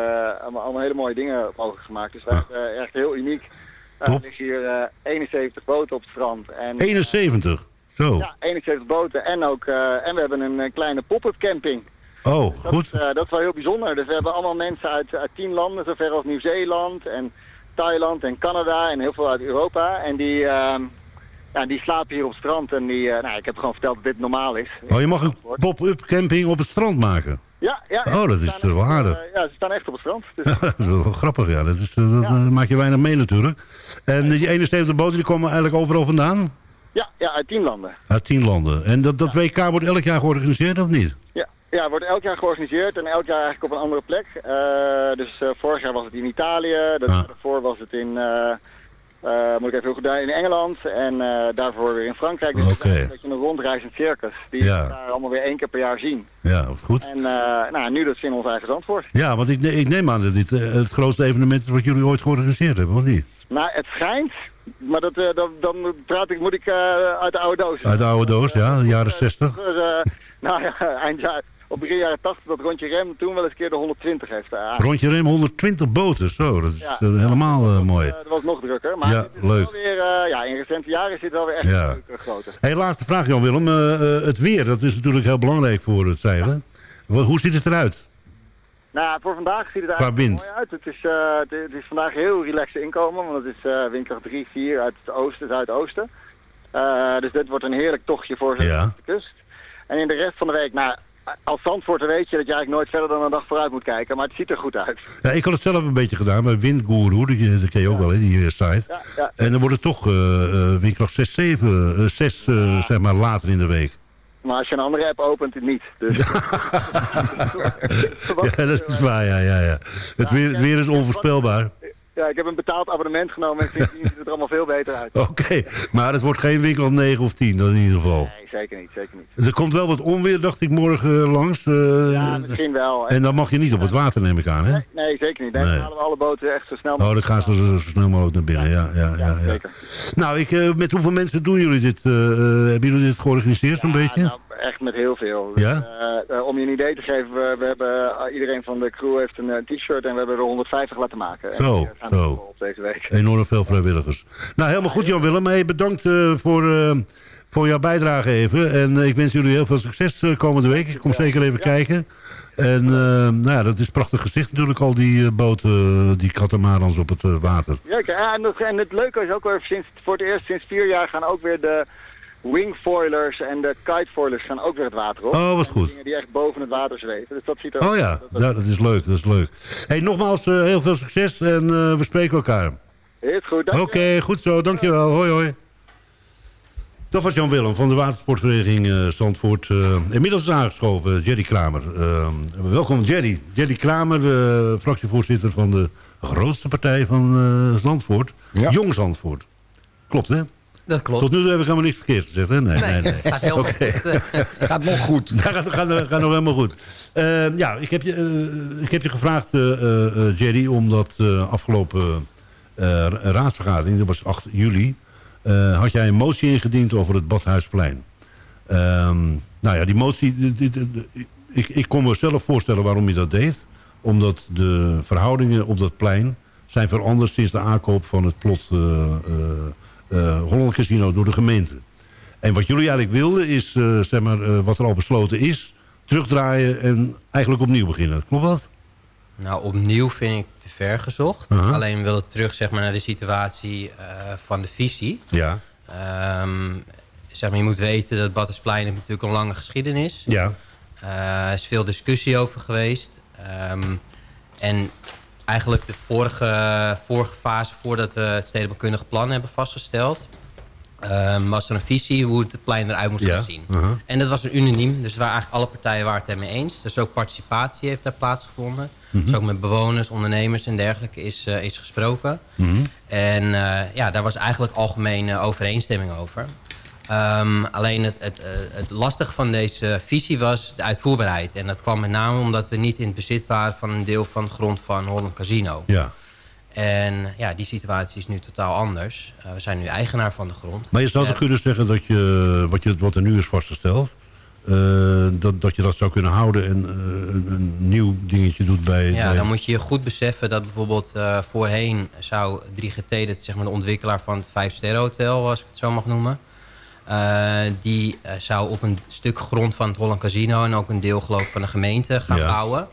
[SPEAKER 10] allemaal, hele mooie dingen mogelijk gemaakt. Dus dat is eh, echt heel uniek. Eh, er liggen hier eh, 71 boten op het strand. En,
[SPEAKER 7] 71. Zo.
[SPEAKER 10] Ja, 71 boten en ook eh, en we hebben een, eh, kleine pop-up camping.
[SPEAKER 7] Oh,
[SPEAKER 10] Dat,
[SPEAKER 7] goed.
[SPEAKER 10] is, eh, dat is wel heel bijzonder. Dus we hebben allemaal mensen uit, uit tien landen, zover als Nieuw-Zeeland en Thailand en Canada en heel veel uit Europa. En die, ehm, ja, die slapen hier op het strand. En die, eh, nou, ik heb gewoon verteld dat dit normaal is.
[SPEAKER 7] Oh, je mag een pop-up camping op het strand maken.
[SPEAKER 10] Ja, ja.
[SPEAKER 7] Oh, dat is wel aardig.
[SPEAKER 10] eh, ja, ze staan echt op het strand. Dus, <laughs>
[SPEAKER 7] dat is wel grappig, ja. Dat, is, eh, dat eh, maak je weinig mee natuurlijk. En die 71 boten die komen eigenlijk overal vandaan?
[SPEAKER 10] ja, ja, uit tien landen.
[SPEAKER 7] Uit 10 landen. En dat, dat WK wordt elk jaar georganiseerd, of niet?
[SPEAKER 10] Ja, ja, wordt elk jaar georganiseerd en elk jaar eigenlijk op een andere plek. Eh, dus eh, vorig jaar was het in Italië, dat
[SPEAKER 7] Ah.
[SPEAKER 10] daarvoor was het in, eh, moet ik even heel goed in Engeland en daarvoor weer in Frankrijk. Dus het is
[SPEAKER 7] Oké.
[SPEAKER 10] eigenlijk een beetje een rondreizend circus die
[SPEAKER 7] Ja.
[SPEAKER 10] we daar allemaal weer één keer per jaar zien.
[SPEAKER 7] Ja, goed.
[SPEAKER 10] En nou, nu dat ze in ons eigen antwoord.
[SPEAKER 7] Ja, want ik, ne- ik neem aan dat dit het grootste evenement is wat jullie ooit georganiseerd hebben, of niet?
[SPEAKER 10] Nou, het schijnt, maar dat, eh, dan, dan praat ik, moet ik eh, uit de oude doos.
[SPEAKER 7] Uit de oude doos, ja, de jaren 60.
[SPEAKER 10] Dus, eh, nou ja, <laughs> eind jaar, op begin jaren 80 dat rondje rem toen wel eens een keer de 120 heeft uh,
[SPEAKER 7] Rondje rem 120 boten, zo. Dat is
[SPEAKER 10] Ja.
[SPEAKER 7] eh, helemaal eh, mooi.
[SPEAKER 10] dat was nog drukker. Maar
[SPEAKER 7] Ja,
[SPEAKER 10] het is
[SPEAKER 7] leuk.
[SPEAKER 10] Wel weer, ja, in recente jaren is dit wel weer echt
[SPEAKER 7] Ja.
[SPEAKER 10] een leuke grote.
[SPEAKER 7] Hey, laatste vraag, Jan-Willem. Het weer, dat is natuurlijk heel belangrijk voor het zeilen. Hoe ziet het eruit?
[SPEAKER 10] Nou, ja, voor vandaag ziet het eigenlijk
[SPEAKER 7] wind.
[SPEAKER 10] mooi uit. Het is, eh, het, is vandaag heel relaxed inkomen, want het is uh, windkracht 3, 4 uit het oosten, zuidoosten. Eh, dus dit wordt een heerlijk tochtje voor
[SPEAKER 7] Ja.
[SPEAKER 10] de kust. En in de rest van de week, nou, als Zandvoorter weet je dat je eigenlijk nooit verder dan een dag vooruit moet kijken, maar het ziet er goed uit.
[SPEAKER 7] Ja, ik had het zelf een beetje gedaan bij Windguru, die, dat ken je ook wel, hè, die site.
[SPEAKER 10] Ja, ja.
[SPEAKER 7] En dan wordt het toch eh, windkracht 6, 7, eh, 6 eh, zeg maar later in de week.
[SPEAKER 10] Maar als je een andere app opent, het niet. Dus. <laughs> <laughs>
[SPEAKER 7] Ja, dat is waar, ja, ja, ja. Het weer, het weer is onvoorspelbaar.
[SPEAKER 10] Ja, ik heb een betaald abonnement genomen en sindsdien ziet het er allemaal veel beter uit. <laughs>
[SPEAKER 7] Oké, maar het wordt geen windkracht 9 of 10, dat in ieder geval.
[SPEAKER 10] Nee, zeker niet, zeker niet.
[SPEAKER 7] Er komt wel wat onweer, dacht ik, morgen eh, langs. eh,
[SPEAKER 10] Ja, misschien wel.
[SPEAKER 7] en dan mag je niet op het water, neem ik aan, hè?
[SPEAKER 10] Nee, zeker niet. Nee. Dan halen we alle boten echt zo snel
[SPEAKER 7] Oh, dan gaan ze zo, zo snel mogelijk naar binnen, ja. ja, ja, ja.
[SPEAKER 10] zeker.
[SPEAKER 7] Nou, ik, eh, met hoeveel mensen doen jullie dit? hebben jullie dit georganiseerd, zo'n beetje?
[SPEAKER 10] Nou, echt met heel veel. Dus,
[SPEAKER 7] Ja?
[SPEAKER 10] om je een idee te geven, we, we hebben, iedereen van de crew heeft een t-shirt en we hebben er 150 laten maken. En
[SPEAKER 7] Zo, zo.
[SPEAKER 10] deze week.
[SPEAKER 7] Enorm veel vrijwilligers. Nou, helemaal goed, Jan-Willem. Hey, bedankt eh, voor, eh, voor jouw bijdrage even. En eh, ik wens jullie heel veel succes komende week. Ik kom zeker even kijken. En nou ja, dat is een prachtig gezicht natuurlijk, al die boten, die katamarans op het water.
[SPEAKER 10] Ja, ja, en, het, en het leuke is ook weer, sinds, voor het eerst sinds vier jaar gaan ook weer de wingfoilers en de kitefoilers gaan ook weer het water op.
[SPEAKER 7] Oh, wat goed.
[SPEAKER 10] Dingen die echt boven het water zweven. Dus dat ziet er
[SPEAKER 7] Oh ja, ja dat is leuk, dat is leuk. Hey, nogmaals, eh, heel veel succes en eh, we spreken elkaar.
[SPEAKER 10] Is goed, dank
[SPEAKER 7] Oké, goed zo, dankjewel. Hoi, hoi. Dat was Jan Willem van de watersportvereniging eh, Zandvoort. Eh, inmiddels is aangeschoven, Jerry Kramer. Welkom Jerry. Jerry Kramer, eh, fractievoorzitter van de grootste partij van eh, Zandvoort.
[SPEAKER 6] Ja.
[SPEAKER 7] Jong Zandvoort. Klopt, hè?
[SPEAKER 8] Dat klopt.
[SPEAKER 7] Tot nu toe heb ik helemaal niks verkeerd gezegd, hè? Nee, nee, nee.
[SPEAKER 8] Gaat heel
[SPEAKER 7] Oké.
[SPEAKER 8] goed. <laughs>
[SPEAKER 6] Gaat nog goed.
[SPEAKER 7] Dat gaat, gaat, gaat nog helemaal goed. Eh, ja, ik heb je, eh, ik heb je gevraagd, eh, eh, Jerry, omdat eh, afgelopen eh, raadsvergadering, dat was 8 juli, eh, had jij een motie ingediend over het Badhuisplein. Ehm, nou ja, die motie, die- die- die- ik, ik kon me zelf voorstellen waarom je dat deed. Omdat de verhoudingen op dat plein zijn veranderd sinds de aankoop van het plot eh eh, eh, Holland Casino door de gemeente. En wat jullie eigenlijk wilden is, eh, zeg maar, eh, wat er al besloten is... terugdraaien en eigenlijk opnieuw beginnen. Klopt dat?
[SPEAKER 11] Nou, opnieuw vind ik te ver gezocht. Alleen we willen terug zeg maar, naar de situatie eh, van de visie.
[SPEAKER 7] Ja.
[SPEAKER 11] Ehm, zeg maar, je moet weten dat Battersplein heeft natuurlijk een lange geschiedenis.
[SPEAKER 7] Ja.
[SPEAKER 11] Eh, er is veel discussie over geweest. Ehm, en eigenlijk de vorige, vorige fase, voordat we het stedenbouwkundige plan hebben vastgesteld... ehm, was er een visie hoe het plein eruit moest
[SPEAKER 7] Ja.
[SPEAKER 11] gaan zien.
[SPEAKER 7] aha.
[SPEAKER 11] En dat was een unaniem. Dus waar eigenlijk alle partijen waren het ermee eens. Dus ook participatie heeft daar plaatsgevonden.
[SPEAKER 7] Mhm.
[SPEAKER 11] Dus ook met bewoners, ondernemers en dergelijke is, eh, is gesproken.
[SPEAKER 7] Mhm.
[SPEAKER 11] En eh, ja, daar was eigenlijk algemene overeenstemming over. Ehm, alleen het, het, eh, het lastige van deze visie was de uitvoerbaarheid. En dat kwam met name omdat we niet in het bezit waren van een deel van de grond van Holland Casino.
[SPEAKER 7] Ja.
[SPEAKER 11] En ja, die situatie is nu totaal anders. Eh, we zijn nu eigenaar van de grond.
[SPEAKER 7] Maar je zou toch kunnen zeggen dat je, wat, je, wat er nu is vastgesteld... eh, dat, dat je dat zou kunnen houden en een, een nieuw dingetje doet bij...
[SPEAKER 11] Ja,
[SPEAKER 7] bij-
[SPEAKER 11] dan moet je je goed beseffen dat bijvoorbeeld voorheen zou 3GT, dat zeg maar de ontwikkelaar van het 5 sterren hotel, als ik het zo mag noemen. Eh, die eh, zou op een stuk grond van het Holland Casino en ook een deel geloof van de gemeente gaan
[SPEAKER 7] Ja.
[SPEAKER 11] bouwen.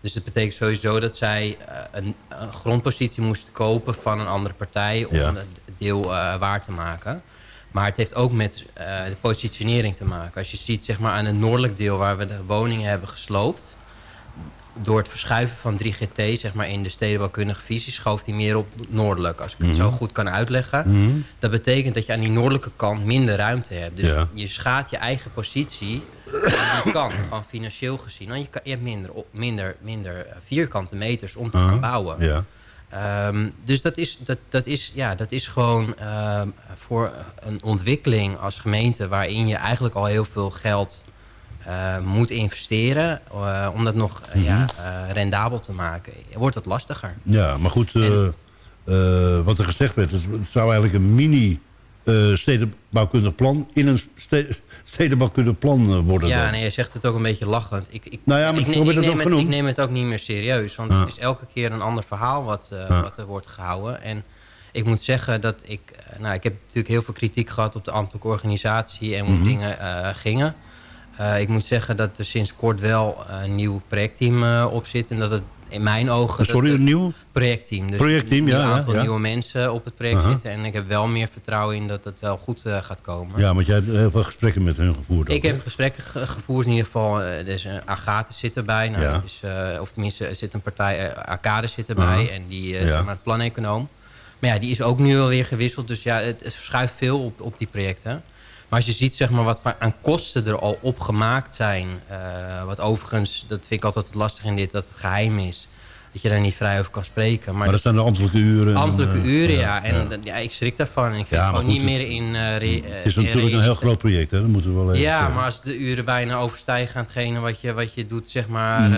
[SPEAKER 11] Dus dat betekent sowieso dat zij eh, een, een grondpositie moesten kopen van een andere partij om
[SPEAKER 7] Ja.
[SPEAKER 11] het deel waar te maken. Maar het heeft ook met de positionering te maken. Als je ziet zeg maar, aan het noordelijk deel waar we de woningen hebben gesloopt door het verschuiven van 3GT zeg maar, in de stedenbouwkundige visie... schoof hij meer op noordelijk, als ik het
[SPEAKER 7] Mhm.
[SPEAKER 11] zo goed kan uitleggen.
[SPEAKER 7] Mhm.
[SPEAKER 11] Dat betekent dat je aan die noordelijke kant minder ruimte hebt. Dus
[SPEAKER 7] Ja.
[SPEAKER 11] je schaadt je eigen positie aan die kant, gewoon financieel gezien. Want je, kan, je hebt minder, minder, minder eh, vierkante meters om te
[SPEAKER 7] Aha.
[SPEAKER 11] gaan bouwen.
[SPEAKER 7] Ja.
[SPEAKER 11] Ehm, dus dat is, dat, dat, is, ja, dat is gewoon ehm, voor een ontwikkeling als gemeente... waarin je eigenlijk al heel veel geld eh, moet investeren... eh, om dat nog eh, ja, eh, rendabel te maken, wordt het lastiger.
[SPEAKER 7] Ja, maar goed, wat er gezegd werd... Het zou eigenlijk een mini stedenbouwkundig plan... in een ste stedenbouwkundig plan worden.
[SPEAKER 11] Ja,
[SPEAKER 7] dan.
[SPEAKER 11] nee, je zegt het ook een beetje lachend. Ik, ik,
[SPEAKER 7] Nou ja, maar
[SPEAKER 11] ik, neem- ik,
[SPEAKER 7] het
[SPEAKER 11] neem
[SPEAKER 7] ook
[SPEAKER 11] het, ik neem het ook niet meer serieus. Want het is elke keer een ander verhaal wat, wat er wordt gehouden. En ik moet zeggen dat ik... Nou, ik heb natuurlijk heel veel kritiek gehad op de ambtelijke organisatie... en hoe
[SPEAKER 7] Mhm.
[SPEAKER 11] dingen gingen. Eh, ik moet zeggen dat er sinds kort wel een nieuw projectteam eh, op zit. En dat het in mijn ogen... dat
[SPEAKER 7] Sorry, een nieuw?
[SPEAKER 11] projectteam. Dus
[SPEAKER 7] Projectteam, ja,
[SPEAKER 11] Een aantal
[SPEAKER 7] ja.
[SPEAKER 11] nieuwe mensen op het project zitten. En ik heb wel meer vertrouwen in dat het wel goed eh, gaat komen.
[SPEAKER 7] Ja, want jij hebt heel veel gesprekken met hun gevoerd.
[SPEAKER 11] Ik heb gesprekken ge- gevoerd in ieder geval. eh, dus een Agathe zit erbij. Nou,
[SPEAKER 7] Ja.
[SPEAKER 11] dat is, of tenminste, er zit een partij, Arcade zit erbij. En die
[SPEAKER 7] Ja.
[SPEAKER 11] zeg maar planeconoom. Maar ja, die is ook nu alweer gewisseld. Dus ja, het, het verschuift veel op, op die projecten. Maar als je ziet zeg maar, wat aan kosten er al opgemaakt zijn. eh, wat overigens, dat vind ik altijd lastig in dit, dat het geheim is. Dat je daar niet vrij over kan spreken. Maar,
[SPEAKER 7] Maar dat zijn de ambtelijke uren. en,
[SPEAKER 11] ambtelijke
[SPEAKER 7] eh,
[SPEAKER 11] uren, ja. En
[SPEAKER 7] ja.
[SPEAKER 11] dat- ja, ik schrik daarvan. En ik vind
[SPEAKER 7] Ja,
[SPEAKER 11] het gewoon
[SPEAKER 7] goed,
[SPEAKER 11] niet meer in... re-
[SPEAKER 7] Het is natuurlijk een heel groot project, hè? Dat moeten we wel even
[SPEAKER 11] ja,
[SPEAKER 7] zeggen.
[SPEAKER 11] maar als de uren bijna overstijgen aan hetgene wat je, wat je doet zeg maar,
[SPEAKER 7] Mm.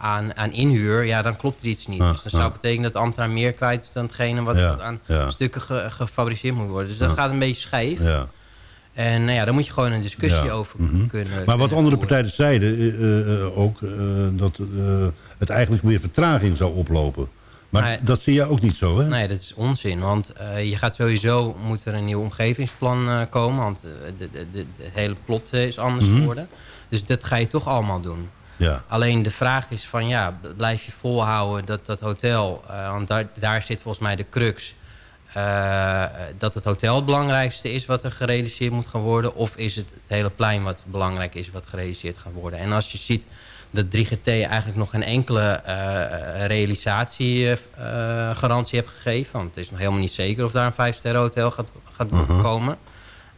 [SPEAKER 11] aan, aan inhuur, ja, dan klopt er iets niet.
[SPEAKER 7] Ah,
[SPEAKER 11] dus dan zou
[SPEAKER 7] ah.
[SPEAKER 11] betekenen dat de ambtenaar meer kwijt is dan hetgene wat, aan stukken ge- gefabriceerd moet worden. Dus dat gaat een beetje scheef.
[SPEAKER 7] Ja.
[SPEAKER 11] En nou ja, daar moet je gewoon een discussie
[SPEAKER 7] Ja,
[SPEAKER 11] over
[SPEAKER 7] mhm.
[SPEAKER 11] kunnen
[SPEAKER 7] Maar wat
[SPEAKER 11] kunnen
[SPEAKER 7] andere
[SPEAKER 11] voeren.
[SPEAKER 7] partijen zeiden eh, eh, ook... eh, dat eh, het eigenlijk meer vertraging zou oplopen. Maar dat zie jij ook niet zo, hè?
[SPEAKER 11] Nee, dat is onzin. Want je gaat sowieso, moet er een nieuw omgevingsplan komen. Want de, de, de, de hele plot is anders
[SPEAKER 7] Mhm.
[SPEAKER 11] geworden. Dus dat ga je toch allemaal doen.
[SPEAKER 7] Ja.
[SPEAKER 11] Alleen de vraag is van ja, blijf je volhouden dat dat hotel... want daar, daar zit volgens mij de crux... eh, dat het hotel het belangrijkste is wat er gerealiseerd moet gaan worden... of is het het hele plein wat belangrijk is wat gerealiseerd gaat worden. En als je ziet dat 3GT eigenlijk nog geen enkele eh realisatiegarantie heeft gegeven... want het is nog helemaal niet zeker of daar een 5-sterren hotel gaat, gaat
[SPEAKER 7] Mhm.
[SPEAKER 11] komen...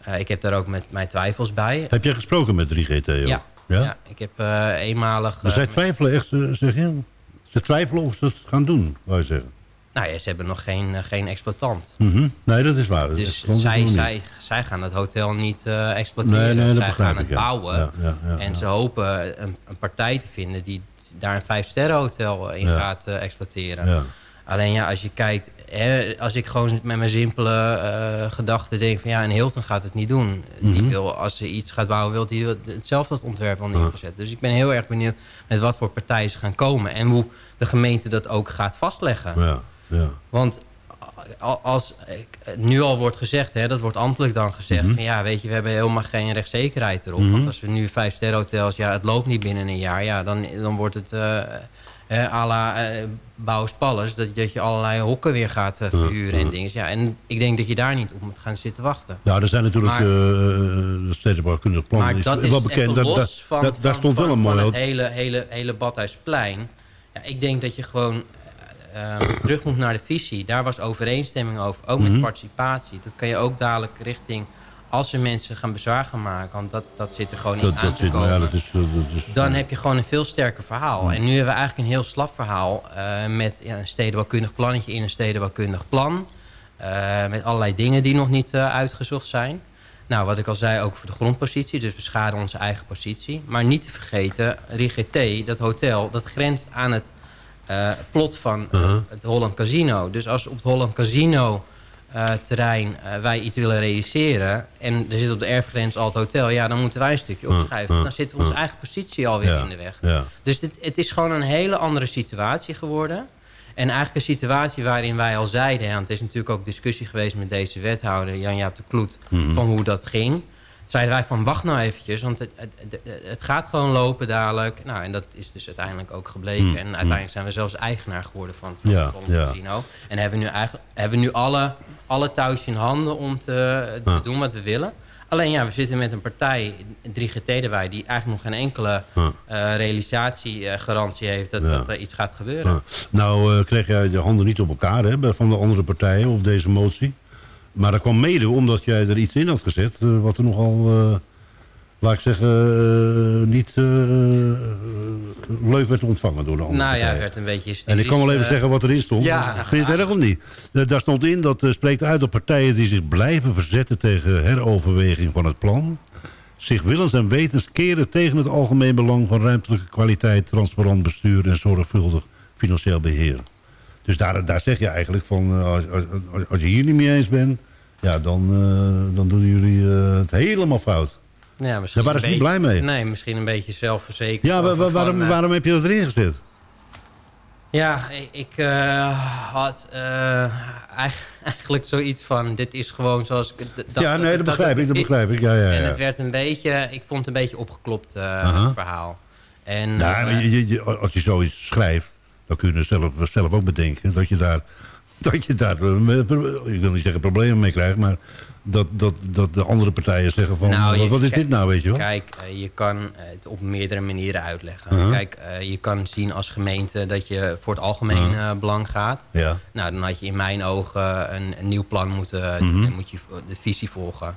[SPEAKER 11] Eh, ik heb daar ook met mijn twijfels bij.
[SPEAKER 7] Heb jij gesproken met 3GT? ook?
[SPEAKER 11] Ja. Ja? ik heb eh, eenmalig...
[SPEAKER 7] Maar zij
[SPEAKER 11] eh,
[SPEAKER 7] twijfelen echt, eh, zeg je? Ze twijfelen of ze het gaan doen, wou je zeggen.
[SPEAKER 11] Nou ja, ze hebben nog geen, eh, geen exploitant.
[SPEAKER 7] Mhm. Nee, dat is waar.
[SPEAKER 11] Dus zij, zij, zij gaan het hotel niet eh, exploiteren.
[SPEAKER 7] Nee, nee, dat
[SPEAKER 11] zij gaan het
[SPEAKER 7] ik,
[SPEAKER 11] bouwen.
[SPEAKER 7] Ja, ja, ja,
[SPEAKER 11] en ze hopen een, een partij te vinden die daar een vijfsterren hotel in gaat eh, exploiteren.
[SPEAKER 7] Ja.
[SPEAKER 11] Alleen ja, als je kijkt, hè, als ik gewoon met mijn simpele gedachten denk van ja, een Hilton gaat het niet doen.
[SPEAKER 7] Mhm.
[SPEAKER 11] Die wil, als ze iets gaat bouwen, wil hij hetzelfde ontwerp al neergezet. Dus ik ben heel erg benieuwd met wat voor partijen ze gaan komen en hoe de gemeente dat ook gaat vastleggen.
[SPEAKER 7] Ja, ja.
[SPEAKER 11] Want als nu al wordt gezegd, hè, dat wordt ambtelijk dan gezegd...
[SPEAKER 7] Mhm.
[SPEAKER 11] ja, weet je, we hebben helemaal geen rechtszekerheid erop.
[SPEAKER 7] Mhm.
[SPEAKER 11] Want als we nu vijf sterrenhotels, ja, het loopt niet binnen een jaar... ja, dan, dan wordt het eh eh, à la Palace... Dat, dat je allerlei hokken weer gaat eh, verhuren en dingen. Ja, en ik denk dat je daar niet op moet gaan zitten wachten.
[SPEAKER 7] Ja, er zijn natuurlijk
[SPEAKER 11] Maar-
[SPEAKER 7] uh, de stedenbouwkundige plannen.
[SPEAKER 11] Maar dat is
[SPEAKER 7] wel bekend. Dat-
[SPEAKER 11] van,
[SPEAKER 7] daar stond wel
[SPEAKER 11] van-
[SPEAKER 7] een mooi...
[SPEAKER 11] van het hele, hele, hele Badhuisplein. Ja, ik denk dat je gewoon eh, eh, <clears throat> terug moet naar de visie. Daar was overeenstemming over, ook
[SPEAKER 7] Mhm.
[SPEAKER 11] met participatie. Dat kan je ook dadelijk richting... als er mensen gaan bezwaar gaan maken... want dat, dat zit er gewoon
[SPEAKER 7] dat,
[SPEAKER 11] aan te
[SPEAKER 7] zit,
[SPEAKER 11] komen...
[SPEAKER 7] ja, dat is, dat is,
[SPEAKER 11] dan heb je gewoon een veel sterker verhaal. En nu hebben we eigenlijk een heel slap verhaal... eh, met ja, een stedenbouwkundig plannetje in een stedenbouwkundig plan... eh, met allerlei dingen die nog niet eh, uitgezocht zijn. Nou, wat ik al zei, ook voor de grondpositie. Dus we schaden onze eigen positie. Maar niet te vergeten, RIGT, dat hotel, dat grenst aan het plot van eh,
[SPEAKER 7] Uh-huh.
[SPEAKER 11] het Holland Casino. Dus als op het Holland Casino eh, terrein eh, wij iets willen realiseren... en er zit op de erfgrens al het hotel... ja, dan moeten wij een stukje
[SPEAKER 7] Uh,
[SPEAKER 11] opschuiven.
[SPEAKER 7] uh,
[SPEAKER 11] Dan zitten we onze eigen positie alweer
[SPEAKER 7] Ja,
[SPEAKER 11] in de weg.
[SPEAKER 7] ja.
[SPEAKER 11] Dus dit, het is gewoon een hele andere situatie geworden. En eigenlijk een situatie waarin wij al zeiden... en het is natuurlijk ook discussie geweest met deze wethouder... Jan-Jaap de Kloet,
[SPEAKER 7] Mhm.
[SPEAKER 11] van hoe dat ging. Zeiden wij van wacht nou eventjes, want het, het, het, gaat gewoon lopen dadelijk. Nou, en dat is dus uiteindelijk ook gebleken.
[SPEAKER 7] Mhm.
[SPEAKER 11] En uiteindelijk zijn we zelfs eigenaar geworden van, van
[SPEAKER 7] Ja,
[SPEAKER 11] het
[SPEAKER 7] ja.
[SPEAKER 11] Casino. En hebben nu, eigenlijk, hebben nu alle, alle touwtjes in handen om te, te doen wat we willen. Alleen ja, we zitten met een partij, 3GT erbij... die eigenlijk nog geen enkele
[SPEAKER 7] Ja.
[SPEAKER 11] eh, realisatiegarantie heeft... Dat,
[SPEAKER 7] Ja.
[SPEAKER 11] dat er iets gaat gebeuren.
[SPEAKER 7] Nou eh, kreeg jij de handen niet op elkaar hè, van de andere partijen op deze motie. Maar dat kwam mede omdat jij er iets in had gezet... eh, wat er nogal, eh, laat ik zeggen, eh, niet leuk werd ontvangen door de andere
[SPEAKER 11] Nou ja, werd een beetje
[SPEAKER 7] En ik kan wel even zeggen wat erin stond.
[SPEAKER 11] ja,
[SPEAKER 7] Vind je het erg of niet? Daar stond in dat spreekt uit op partijen die zich blijven verzetten tegen heroverweging van het plan. Zich willens en wetens keren tegen het algemeen belang van ruimtelijke kwaliteit, transparant bestuur en zorgvuldig financieel beheer. Dus daar, daar zeg je eigenlijk van, eh, als, als, je hier niet mee eens bent, ja, dan, eh, dan doen jullie eh, het helemaal fout.
[SPEAKER 11] Ja, misschien
[SPEAKER 7] Daar waren ze niet blij mee.
[SPEAKER 11] Nee, misschien een beetje zelfverzekerd.
[SPEAKER 7] Ja, wa- wa-
[SPEAKER 11] over van,
[SPEAKER 7] waarom, waarom heb je dat erin gezet?
[SPEAKER 11] Ja, ik- ik had eig- <laughs> eigenlijk zoiets van... dit is gewoon zoals ik dacht
[SPEAKER 7] Ja, nee, dat begrijp ik, dat begrijp ik. Ja, ja,
[SPEAKER 11] En
[SPEAKER 7] ja.
[SPEAKER 11] het werd een beetje... Ik vond het een beetje opgeklopt het verhaal. En,
[SPEAKER 7] Nou, je- je- als je zoiets schrijft, dan kun je zelf, zelf ook bedenken dat je daar, <laughs> dat je daar, eh, ik wil niet zeggen problemen mee krijgt, maar dat, dat, dat de andere partijen zeggen van,
[SPEAKER 11] Nou,
[SPEAKER 7] wat,
[SPEAKER 11] je-
[SPEAKER 7] wat is dit nou, weet je wel?
[SPEAKER 11] Kijk, eh, je kan het op meerdere manieren uitleggen.
[SPEAKER 7] Uh-huh.
[SPEAKER 11] Kijk, eh, je kan zien als gemeente dat je voor het algemeen eh, belang gaat.
[SPEAKER 7] Ja.
[SPEAKER 11] Nou, dan had je in mijn ogen een, een nieuw plan moeten...
[SPEAKER 7] Mhm.
[SPEAKER 11] dan moet je de visie volgen.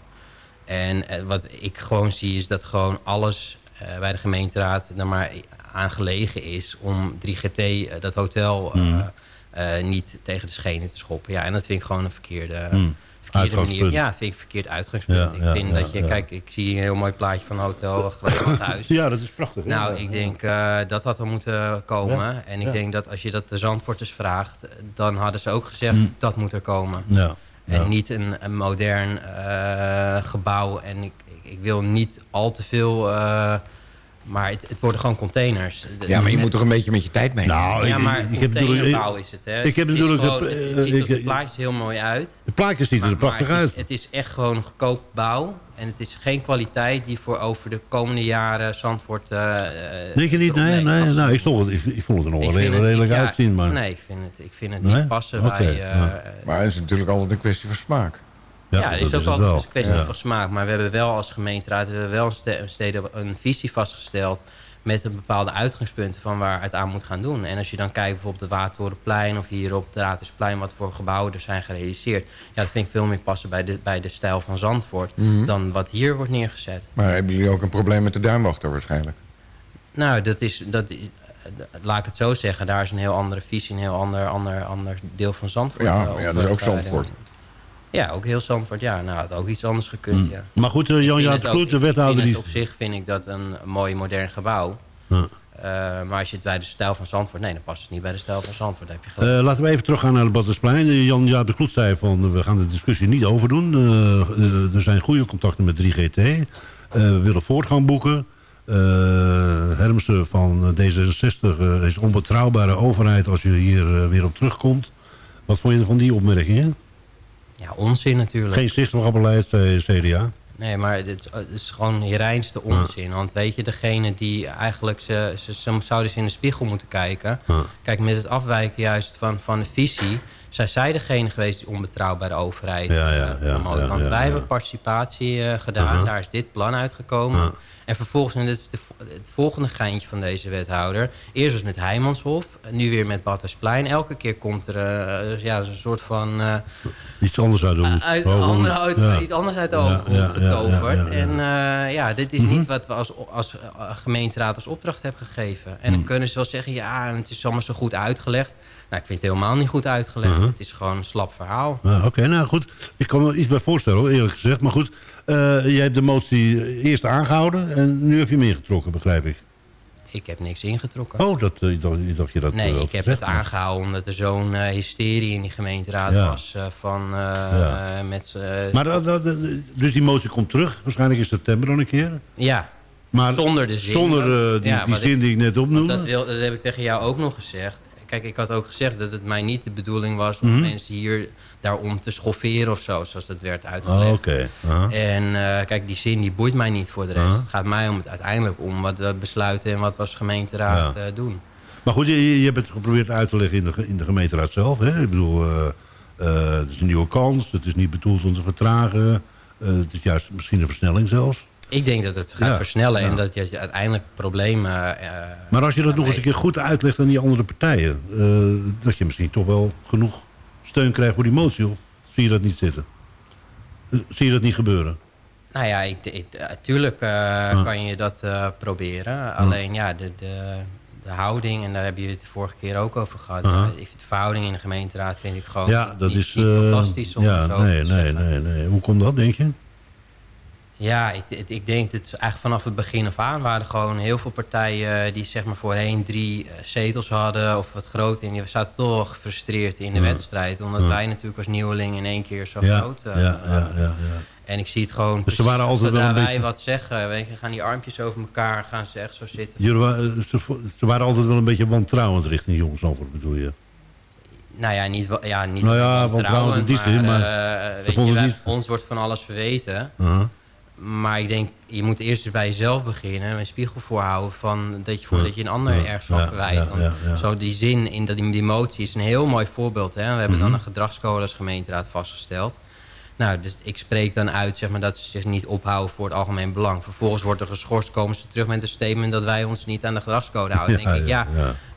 [SPEAKER 11] En wat ik gewoon zie is dat gewoon alles bij de gemeenteraad... er maar aan gelegen is om 3GT, eh, dat hotel... eh,
[SPEAKER 7] Mhm.
[SPEAKER 11] eh, niet tegen de schenen te schoppen. Ja, en dat vind ik gewoon een verkeerde, verkeerde manier. Ja, vind ik verkeerd uitgangspunt.
[SPEAKER 7] Ja,
[SPEAKER 11] ik
[SPEAKER 7] ja,
[SPEAKER 11] vind
[SPEAKER 7] ja,
[SPEAKER 11] dat je, kijk, ik zie hier een heel mooi plaatje van hotel Groot <coughs> Huis.
[SPEAKER 7] Ja, dat is prachtig.
[SPEAKER 11] Nou, ik denk eh, dat had er moeten komen. En ik denk dat als je dat de Zandvoorters vraagt... dan hadden ze ook gezegd,
[SPEAKER 7] Mm.
[SPEAKER 11] dat moet er komen.
[SPEAKER 7] Ja,
[SPEAKER 11] En niet een, een modern gebouw. En ik, ik, ik wil niet al te veel... maar het, het worden gewoon containers. De-
[SPEAKER 6] Ja, maar je moet toch een beetje met je tijd mee.
[SPEAKER 7] Nou,
[SPEAKER 11] ja,
[SPEAKER 7] ik-
[SPEAKER 11] maar
[SPEAKER 7] ik, ik heb
[SPEAKER 11] containerbouw
[SPEAKER 7] natuurlijk,
[SPEAKER 11] is het, hè.
[SPEAKER 7] ik heb
[SPEAKER 11] Het
[SPEAKER 7] natuurlijk
[SPEAKER 11] gewoon-
[SPEAKER 7] het,
[SPEAKER 11] het,
[SPEAKER 7] eh,
[SPEAKER 11] het ziet op de plaatjes heel mooi uit.
[SPEAKER 7] de plaatjes zien er
[SPEAKER 11] Maar-
[SPEAKER 7] prachtig
[SPEAKER 11] maar
[SPEAKER 7] uit.
[SPEAKER 11] Is, het is echt gewoon goedkoop bouw. En het is geen kwaliteit die voor over de komende jaren Zandvoort... eh, eh,
[SPEAKER 7] Denk je niet? Nee, nee, nou, ik, vond het, ik, ik vond het er nog wel redelijk,
[SPEAKER 11] ja,
[SPEAKER 7] uitzien. Maar,
[SPEAKER 11] Nee, ik vind het, ik vind het
[SPEAKER 7] Nee?
[SPEAKER 11] niet passen
[SPEAKER 7] Oké,
[SPEAKER 11] bij... eh,
[SPEAKER 7] ja.
[SPEAKER 6] Maar het is natuurlijk altijd een kwestie van smaak.
[SPEAKER 11] Ja,
[SPEAKER 7] dat
[SPEAKER 11] het is ook
[SPEAKER 7] het
[SPEAKER 11] altijd
[SPEAKER 7] wel.
[SPEAKER 11] een kwestie
[SPEAKER 7] Ja.
[SPEAKER 11] van smaak. Maar we hebben wel als gemeenteraad we hebben wel een, ste- een, steden, een visie vastgesteld... met een bepaalde uitgangspunten van waar het aan moet gaan doen. En als je dan kijkt bijvoorbeeld de Watertorenplein of hier op de Raadhuisplein... wat voor gebouwen er zijn gerealiseerd. Ja, dat vind ik veel meer passen bij de, bij de stijl van Zandvoort...
[SPEAKER 6] Mhm.
[SPEAKER 11] dan wat hier wordt neergezet.
[SPEAKER 6] Maar hebben jullie ook een probleem met de duimwachter waarschijnlijk?
[SPEAKER 11] Nou, dat is, dat, laat ik het zo zeggen. Daar is een heel andere visie, een heel ander, ander, ander deel van Zandvoort.
[SPEAKER 6] Ja, ja, dat is ook. Zandvoort.
[SPEAKER 11] Ja, ook heel Zandvoort. Ja, nou, had ook iets anders gekund, ja.
[SPEAKER 7] Maar goed, eh,
[SPEAKER 11] Ik
[SPEAKER 7] Jan
[SPEAKER 11] vind
[SPEAKER 7] Jaap
[SPEAKER 11] het
[SPEAKER 7] Kloet, de wethouder... die...
[SPEAKER 11] Op zich vind ik dat een mooi modern gebouw. Eh, maar als je het bij de stijl van Zandvoort... Nee, dan past het niet bij de stijl van Zandvoort. Heb je gelijk.
[SPEAKER 7] Eh, laten we even teruggaan naar de Baddersplein. Eh, Jan Jaap de Kloet zei van, we gaan de discussie niet overdoen. Eh, eh, er zijn goede contacten met 3GT. Eh, we willen voortgang boeken. Eh, Hermsen van D66 eh, is onbetrouwbare overheid als je hier eh, weer op terugkomt. Wat vond je van die opmerkingen?
[SPEAKER 11] Ja, onzin natuurlijk.
[SPEAKER 7] Geen zichtbaarbeleid, zei CDA.
[SPEAKER 11] Nee, maar dit is, het is gewoon je reinste onzin. Want weet je, degene die eigenlijk... Ze, ze, ze zouden eens in de spiegel moeten kijken. Kijk, met het afwijken juist van, van de visie... zijn zij degene geweest die onbetrouwbare overheid
[SPEAKER 7] Ja, ja,
[SPEAKER 11] eh,
[SPEAKER 7] ja,
[SPEAKER 11] Want wij hebben participatie eh, gedaan. Daar is dit plan uitgekomen. En vervolgens, en dit is de, het volgende geintje van deze wethouder... eerst was met Heimanshof, nu weer met Battersplein. Elke keer komt er eh, ja, een soort van... eh,
[SPEAKER 7] Iets anders uit de hoed.
[SPEAKER 11] uit, andere, uit-
[SPEAKER 7] ja.
[SPEAKER 11] iets anders uit de
[SPEAKER 7] Ja,
[SPEAKER 11] ogen
[SPEAKER 7] ja,
[SPEAKER 11] getoverd. En eh, ja, dit is
[SPEAKER 7] Mhm.
[SPEAKER 11] niet wat we als, als eh, gemeenteraad als opdracht hebben gegeven. En dan
[SPEAKER 7] Mhm.
[SPEAKER 11] kunnen ze wel zeggen, ja, het is allemaal zo goed uitgelegd. Nou, ik vind het helemaal niet goed uitgelegd.
[SPEAKER 7] Mhm.
[SPEAKER 11] Het is gewoon een slap verhaal.
[SPEAKER 7] Ja, Oké, nou goed. Ik kan me iets bij voorstellen, hoor, eerlijk gezegd. Maar goed, eh, jij hebt de motie eerst aangehouden en nu heb je hem ingetrokken, begrijp ik.
[SPEAKER 11] Ik heb niks ingetrokken.
[SPEAKER 7] Oh, dat, eh, dacht, je dat
[SPEAKER 11] nee,
[SPEAKER 7] eh,
[SPEAKER 11] ik heb het aangehouden omdat er zo'n hysterie in die gemeenteraad
[SPEAKER 7] Ja.
[SPEAKER 11] was. van,
[SPEAKER 7] Ja.
[SPEAKER 11] met,
[SPEAKER 7] Maar dat, dat- dat- dus die motie komt terug, waarschijnlijk in september dan een keer.
[SPEAKER 11] ja,
[SPEAKER 7] Maar
[SPEAKER 11] zonder de zin.
[SPEAKER 7] Zonder die,
[SPEAKER 11] Ja,
[SPEAKER 7] die zin
[SPEAKER 11] ik-
[SPEAKER 7] die ik net opnoemde.
[SPEAKER 11] Dat, wil, dat heb ik tegen jou ook nog gezegd. Kijk, ik had ook gezegd dat het mij niet de bedoeling was... om
[SPEAKER 7] Mhm.
[SPEAKER 11] mensen hier daarom te schofferen of zo, zoals dat werd uitgelegd.
[SPEAKER 7] Oh.
[SPEAKER 11] En eh, kijk, die zin die boeit mij niet voor de rest. Het gaat mij om het uiteindelijk om wat we besluiten... en wat we als gemeenteraad
[SPEAKER 7] Ja.
[SPEAKER 11] eh, doen.
[SPEAKER 7] Maar goed, je, je hebt het geprobeerd uit te leggen in de, in de gemeenteraad zelf. Hè? Ik bedoel, eh, het is een nieuwe kans. Het is niet bedoeld om te vertragen. Het is juist misschien een versnelling zelfs.
[SPEAKER 11] Ik denk dat het gaat
[SPEAKER 7] Ja,
[SPEAKER 11] versnellen...
[SPEAKER 7] ja.
[SPEAKER 11] en dat je uiteindelijk problemen... eh,
[SPEAKER 7] Maar als je dat nog eens een keer goed uitlegt aan die andere partijen... eh, dat je misschien toch wel genoeg steun krijgt voor die motie. Of zie je dat niet zitten? Eh, Zie je dat niet gebeuren?
[SPEAKER 11] Nou ja, ik, ik, tuurlijk eh, kan je dat proberen. Alleen ja, de, de, de houding, en daar hebben jullie het de vorige keer ook over gehad. De verhouding in de gemeenteraad vind ik gewoon
[SPEAKER 7] ja, dat
[SPEAKER 11] niet-
[SPEAKER 7] is...
[SPEAKER 11] niet fantastisch om
[SPEAKER 7] ja,
[SPEAKER 11] zo
[SPEAKER 7] nee, nee, nee, nee. Hoe komt dat, denk je?
[SPEAKER 11] Ja, ik, ik, denk dat eigenlijk vanaf het begin af aan waren er gewoon heel veel partijen die zeg maar voorheen drie eh, zetels hadden of wat groot. En die zaten toch gefrustreerd in de
[SPEAKER 7] Ja.
[SPEAKER 11] wedstrijd. Omdat
[SPEAKER 7] Ja.
[SPEAKER 11] wij natuurlijk als nieuweling in één keer zo
[SPEAKER 7] Ja,
[SPEAKER 11] groot
[SPEAKER 7] ja, ja,
[SPEAKER 11] waren.
[SPEAKER 7] ja, ja.
[SPEAKER 11] En ik zie het gewoon
[SPEAKER 7] Dus ze waren altijd wel een
[SPEAKER 11] wij
[SPEAKER 7] beetje-
[SPEAKER 11] wat zeggen, weet je, gaan die armpjes over elkaar, gaan ze echt zo zitten.
[SPEAKER 7] Jullie eh, ze, ze waren altijd wel een beetje wantrouwend richting Jongens Zandvoort, bedoel je?
[SPEAKER 11] Nou ja, niet, ja, niet
[SPEAKER 7] Nou ja,
[SPEAKER 11] wantrouwend,
[SPEAKER 7] wantrouwend in die zin, maar ze
[SPEAKER 11] weet je,
[SPEAKER 7] het
[SPEAKER 11] wij-
[SPEAKER 7] niet-
[SPEAKER 11] ons wordt van alles verweten.
[SPEAKER 7] Aha.
[SPEAKER 11] Maar ik denk, je moet eerst eens bij jezelf beginnen. Een spiegel voorhouden van dat je, voordat je een ander
[SPEAKER 7] Ja,
[SPEAKER 11] ergens van
[SPEAKER 7] ja,
[SPEAKER 11] verwijt.
[SPEAKER 7] ja.
[SPEAKER 11] Zo die zin in dat, die, die motie is een heel mooi voorbeeld. Hè? We hebben
[SPEAKER 7] Mhm.
[SPEAKER 11] dan een gedragscode als gemeenteraad vastgesteld. Nou, dus ik spreek dan uit zeg maar, dat ze zich niet ophouden voor het algemeen belang. Vervolgens wordt er geschorst, komen ze terug met een statement dat wij ons niet aan de gedragscode houden. Denk ik, ja,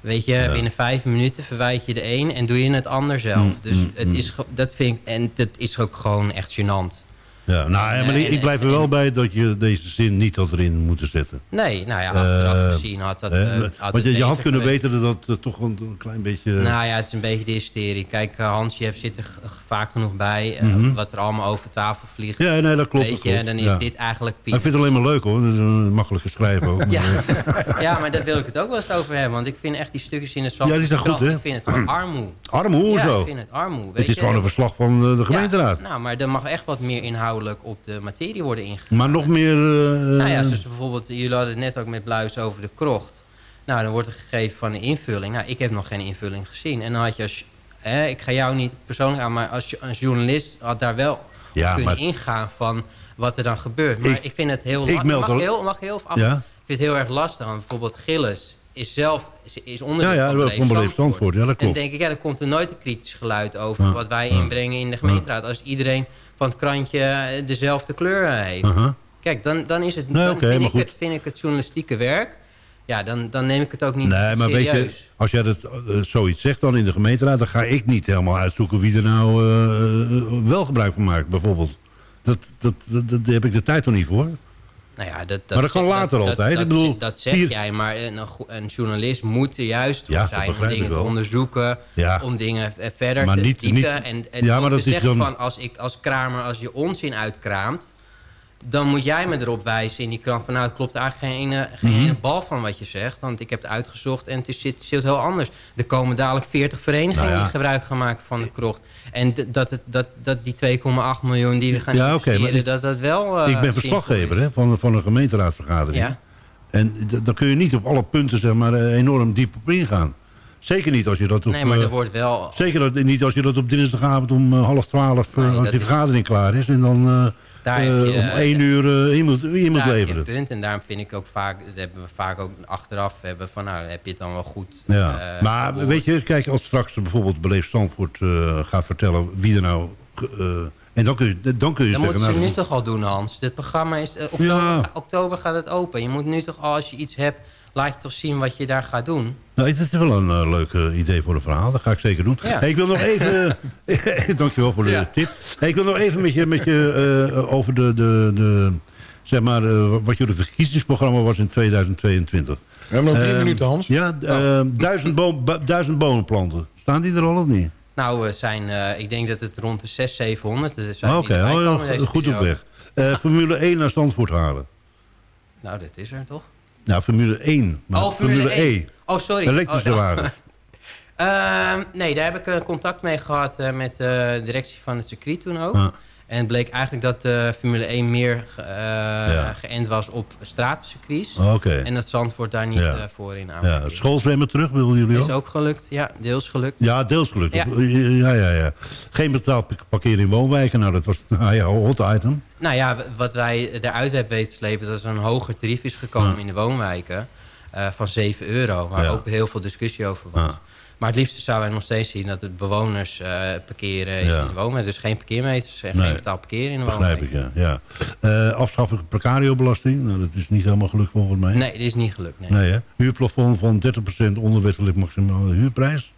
[SPEAKER 11] weet je, binnen vijf minuten verwijt je de een en doe je het ander zelf.
[SPEAKER 7] Mm,
[SPEAKER 11] dus
[SPEAKER 7] mm,
[SPEAKER 11] het
[SPEAKER 7] mm.
[SPEAKER 11] is, dat vind ik, en dat is ook gewoon echt gênant.
[SPEAKER 7] Ja, nou, ja, maar
[SPEAKER 11] En-
[SPEAKER 7] ik, blijf er wel bij dat je deze zin niet had erin moeten zetten.
[SPEAKER 11] Nee, nou ja, achteraf
[SPEAKER 7] Eh,
[SPEAKER 11] gezien had dat... eh,
[SPEAKER 7] want je, had kunnen
[SPEAKER 11] geweest.
[SPEAKER 7] weten dat het toch een, een klein beetje...
[SPEAKER 11] Nou ja, het is een beetje de hysterie. Kijk, eh, Hans, je hebt zit er vaak genoeg bij.
[SPEAKER 7] Mhm.
[SPEAKER 11] Wat er allemaal over tafel vliegt.
[SPEAKER 7] ja, nee, dat klopt.
[SPEAKER 11] Weet je,
[SPEAKER 7] klopt,
[SPEAKER 11] dan is
[SPEAKER 7] ja.
[SPEAKER 11] dit eigenlijk
[SPEAKER 7] Maar ik vind het alleen maar leuk hoor. Dat is een makkelijke schrijven ook. <laughs>
[SPEAKER 11] Ja.
[SPEAKER 7] Maar,
[SPEAKER 11] ja, maar daar wil ik het ook wel eens over hebben. Want ik vind echt die stukjes in de zand.
[SPEAKER 7] Ja, die zijn goed, hè?
[SPEAKER 11] Ik vind het gewoon armoe.
[SPEAKER 7] Armoe, hoezo?
[SPEAKER 11] Ja, ik vind het armoe. Weet
[SPEAKER 7] het is
[SPEAKER 11] je?
[SPEAKER 7] gewoon een verslag van de gemeenteraad.
[SPEAKER 11] nou, maar er mag echt wat meer inhoudelijk op de materie worden ingegaan.
[SPEAKER 7] Maar nog meer... eh,
[SPEAKER 11] Nou ja, zoals bijvoorbeeld, jullie hadden het net ook met Bluis over de krocht. Nou, dan wordt er gegeven van een invulling. Nou, ik heb nog geen invulling gezien. En dan had je als... Hè, ik ga jou niet persoonlijk aan, maar als, je- als journalist had daar wel
[SPEAKER 7] Ja,
[SPEAKER 11] kunnen
[SPEAKER 7] maar-
[SPEAKER 11] ingaan van wat er dan gebeurt. Maar
[SPEAKER 7] Ik-
[SPEAKER 11] ik, vind het heel
[SPEAKER 7] ik meld
[SPEAKER 11] mag
[SPEAKER 7] al-
[SPEAKER 11] heel, mag heel af.
[SPEAKER 7] Ja?
[SPEAKER 11] Ik vind het heel erg lastig. Want bijvoorbeeld Gilles is zelf is, onderdeel
[SPEAKER 7] ja, ja,
[SPEAKER 11] van
[SPEAKER 7] van
[SPEAKER 11] Beleef
[SPEAKER 7] Beleef Zandvoort. Ja, dat
[SPEAKER 11] en dan denk ik, ja, er komt er nooit een kritisch geluid over...
[SPEAKER 7] Ja,
[SPEAKER 11] wat wij inbrengen in de gemeenteraad. Als iedereen van het krantje eh, dezelfde kleur eh, heeft.
[SPEAKER 7] Aha.
[SPEAKER 11] Kijk, dan, dan, is het,
[SPEAKER 7] Nee,
[SPEAKER 11] dan vind,
[SPEAKER 7] maar
[SPEAKER 11] ik
[SPEAKER 7] goed.
[SPEAKER 11] het, vind ik het journalistieke werk... Ja, dan, dan neem ik het ook niet
[SPEAKER 7] Nee, maar weet
[SPEAKER 11] serieus.
[SPEAKER 7] je, als jij dat, eh, zoiets zegt dan in de gemeenteraad... dan ga ik niet helemaal uitzoeken wie er nou wel gebruik van maakt, bijvoorbeeld. Dat, dat, dat, dat- daar heb ik de tijd nog niet voor.
[SPEAKER 11] Nou ja, dat,
[SPEAKER 7] Maar dat kan later altijd.
[SPEAKER 11] Dat,
[SPEAKER 7] Ik bedoel,
[SPEAKER 11] dat zeg
[SPEAKER 7] hier-
[SPEAKER 11] jij, maar een, go- een journalist moet er juist voor
[SPEAKER 7] Ja, dat
[SPEAKER 11] zijn om dingen te onderzoeken,
[SPEAKER 7] Ja.
[SPEAKER 11] om dingen eh, verder
[SPEAKER 7] Maar
[SPEAKER 11] te
[SPEAKER 7] niet-
[SPEAKER 11] diepen.
[SPEAKER 7] niet-
[SPEAKER 11] en en
[SPEAKER 7] Ja, maar
[SPEAKER 11] te
[SPEAKER 7] dat is
[SPEAKER 11] zeggen
[SPEAKER 7] dan-
[SPEAKER 11] van als ik als Kramer, als je onzin uitkraamt, dan moet jij me erop wijzen in die krant van nou, het klopt eigenlijk geen ene, geen
[SPEAKER 7] Mhm.
[SPEAKER 11] bal van wat je zegt, want ik heb het uitgezocht en het is, zit, zit heel anders. Er komen dadelijk 40 verenigingen
[SPEAKER 7] Nou ja.
[SPEAKER 11] die gebruik gaan maken van de krocht. En dat, het, dat, dat die 2,8 miljoen die we gaan
[SPEAKER 7] Ja, maar ik-
[SPEAKER 11] dat dat wel eh,
[SPEAKER 7] ik ben verslaggever hè, van, van een gemeenteraadsvergadering.
[SPEAKER 11] Ja.
[SPEAKER 7] En d- dan kun je niet op alle punten zeg maar, eh, enorm diep op ingaan. Zeker niet als je dat op...
[SPEAKER 11] Nee, maar
[SPEAKER 7] eh,
[SPEAKER 11] er wordt wel...
[SPEAKER 7] Zeker niet als je dat op dinsdagavond om eh, half twaalf... eh,
[SPEAKER 11] Nee,
[SPEAKER 7] als die
[SPEAKER 11] is-
[SPEAKER 7] vergadering klaar is... en dan eh,
[SPEAKER 11] Daar
[SPEAKER 7] eh,
[SPEAKER 11] je,
[SPEAKER 7] om
[SPEAKER 11] eh,
[SPEAKER 7] één uur eh, moet, moet
[SPEAKER 11] Daar heb je
[SPEAKER 7] leveren.
[SPEAKER 11] punt. En daarom vind ik ook vaak... Dat hebben we vaak ook achteraf hebben van... Nou, heb je het dan wel goed...
[SPEAKER 7] Ja.
[SPEAKER 11] eh,
[SPEAKER 7] maar
[SPEAKER 11] gehoord.
[SPEAKER 7] weet je, kijk, als straks bijvoorbeeld Beleef eh, gaat vertellen wie er nou... eh, en dan kun je, dan kun je
[SPEAKER 11] Dat
[SPEAKER 7] zeggen...
[SPEAKER 11] moeten ze
[SPEAKER 7] nou,
[SPEAKER 11] nu
[SPEAKER 7] dat-
[SPEAKER 11] toch al doen, Hans. Dit programma is... eh, oktober,
[SPEAKER 7] Ja.
[SPEAKER 11] oktober gaat het open. Je moet nu toch al, als je iets hebt... Laat je toch zien wat je daar gaat doen.
[SPEAKER 7] Nou, het is wel een eh, leuk eh, idee voor een verhaal. Dat ga ik zeker doen.
[SPEAKER 11] Ja.
[SPEAKER 7] Hey, ik wil nog even... <laughs> <laughs> dankjewel voor de
[SPEAKER 11] Ja.
[SPEAKER 7] tip. Hey, ik wil nog even met je, met je eh, over de, de, de... Zeg maar, eh, wat jullie verkiezingsprogramma was in 2022.
[SPEAKER 6] We hebben nog drie minuten, Hans.
[SPEAKER 7] Ja, eh, duizend, boom, duizend bomen planten. Staan die er al of niet?
[SPEAKER 11] Nou, we zijn... eh, ik denk dat het rond de 600, 700... er zijn
[SPEAKER 7] Oké, oh, ja, goed op weg. Eh, Formule 1 naar Zandvoort halen.
[SPEAKER 11] Nou, dat is er toch?
[SPEAKER 7] Nou, Formule 1. Maar
[SPEAKER 11] oh, Formule, 1.
[SPEAKER 7] E.
[SPEAKER 11] Oh, sorry.
[SPEAKER 7] Elektrische
[SPEAKER 11] Oh, ja.
[SPEAKER 7] wagen. <laughs>
[SPEAKER 11] Ehm, nee, daar heb ik eh, contact mee gehad eh, met eh, de directie van het circuit toen ook. En het bleek eigenlijk dat de Formule 1 meer eh, geënt was op stratencircuits.
[SPEAKER 7] Oké.
[SPEAKER 11] En dat Zandvoort daar niet
[SPEAKER 7] Ja.
[SPEAKER 11] eh, voor in aan.
[SPEAKER 7] Ja, schoolzwemmen terug, willen jullie
[SPEAKER 11] Is
[SPEAKER 7] ook?
[SPEAKER 11] ook gelukt, ja, deels gelukt.
[SPEAKER 7] Ja, deels gelukkig.
[SPEAKER 11] Ja.
[SPEAKER 7] Ja. Ja, ja, Geen betaald parkeren in woonwijken. Nou, dat was <laughs> nou ja, hot item.
[SPEAKER 11] Nou ja, wat wij eruit hebben weten te slepen... dat er een hoger tarief is gekomen in de woonwijken... eh, van 7 euro, waar ook heel veel discussie over was. Maar het liefste zouden wij nog steeds zien dat de bewoners eh, parkeren
[SPEAKER 7] Ja.
[SPEAKER 11] in de woonwijk. Dus geen parkeermeters en
[SPEAKER 7] Nee.
[SPEAKER 11] geen betaald parkeren in de
[SPEAKER 7] Begrijp
[SPEAKER 11] woonwijk.
[SPEAKER 7] ik, ja. ja. Eh afschaffen precario-belasting. Nou, dat is niet helemaal gelukt volgens mij.
[SPEAKER 11] Nee, dit is niet gelukt. Nee.
[SPEAKER 7] Nee, hè? Huurplafond van 30% onder wettelijk maximale huurprijs.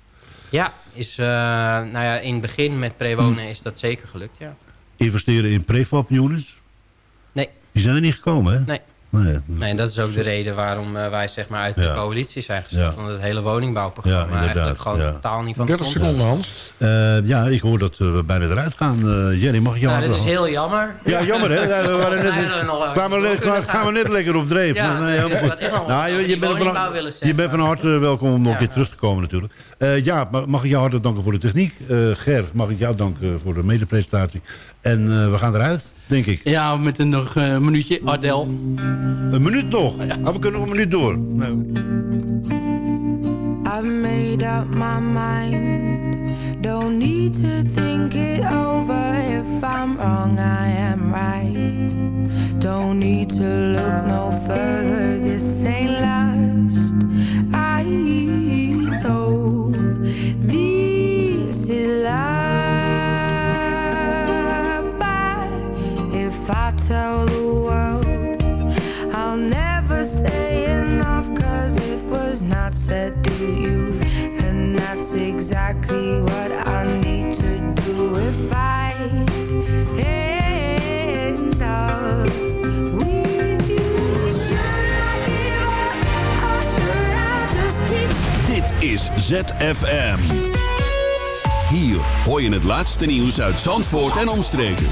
[SPEAKER 11] Ja, is, eh, nou ja, in het begin met prewonen is dat zeker gelukt, ja.
[SPEAKER 7] Investeren in prefab units.
[SPEAKER 11] Nee.
[SPEAKER 7] Die zijn er niet gekomen, hè?
[SPEAKER 11] Nee.
[SPEAKER 7] Nee, dus-
[SPEAKER 11] Nee, en dat is ook de reden waarom eh, wij zeg maar uit de
[SPEAKER 7] Ja.
[SPEAKER 11] coalitie zijn gestapt.
[SPEAKER 7] Ja.
[SPEAKER 11] Omdat het hele woningbouwprogramma
[SPEAKER 7] Ja,
[SPEAKER 11] eigenlijk gewoon
[SPEAKER 7] ja.
[SPEAKER 11] totaal niet van de
[SPEAKER 6] 30
[SPEAKER 11] grond
[SPEAKER 6] seconden. Hans.
[SPEAKER 7] Eh, ja, ik hoor dat we bijna eruit gaan. Eh Jenny, mag je jou
[SPEAKER 11] Nou, dat is heel jammer.
[SPEAKER 7] Ja, jammer hè? Ja, We waren <laughs> net,
[SPEAKER 11] we
[SPEAKER 7] kwamen, kwamen,
[SPEAKER 11] gaan.
[SPEAKER 7] we net lekker op dreef.
[SPEAKER 11] Ja,
[SPEAKER 7] Maar,
[SPEAKER 11] nee,
[SPEAKER 7] helemaal
[SPEAKER 11] ik
[SPEAKER 7] goed.
[SPEAKER 11] had echt nog
[SPEAKER 7] Nou,
[SPEAKER 11] wat
[SPEAKER 7] je, bent van, je bent van harte welkom om nog
[SPEAKER 11] Ja,
[SPEAKER 7] weer
[SPEAKER 11] ja.
[SPEAKER 7] terug te komen natuurlijk. Eh, ja, ma- mag ik jou hartelijk danken voor de techniek. Eh, Ger, mag ik jou danken voor de medepresentatie. En eh, we gaan eruit, denk ik.
[SPEAKER 8] Ja, met een nog eh, minuutje. Adel.
[SPEAKER 7] Een minuut nog. Ah, we kunnen nog een minuut door. Nou.
[SPEAKER 12] I've made up my mind. Don't need to think it over. If I'm wrong, I am right. Don't need to look no further. This ain't last. I know this is love. Said to you. And that's exactly what I need to do if I end up with you. Should I give up or should I just keep
[SPEAKER 4] Dit is ZFM. Hier hoor je het laatste nieuws uit Zandvoort en omstreken.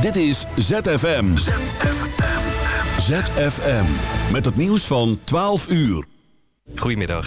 [SPEAKER 4] Dit is ZFM. ZFM. Met het nieuws van 12 uur.
[SPEAKER 1] Goedemiddag.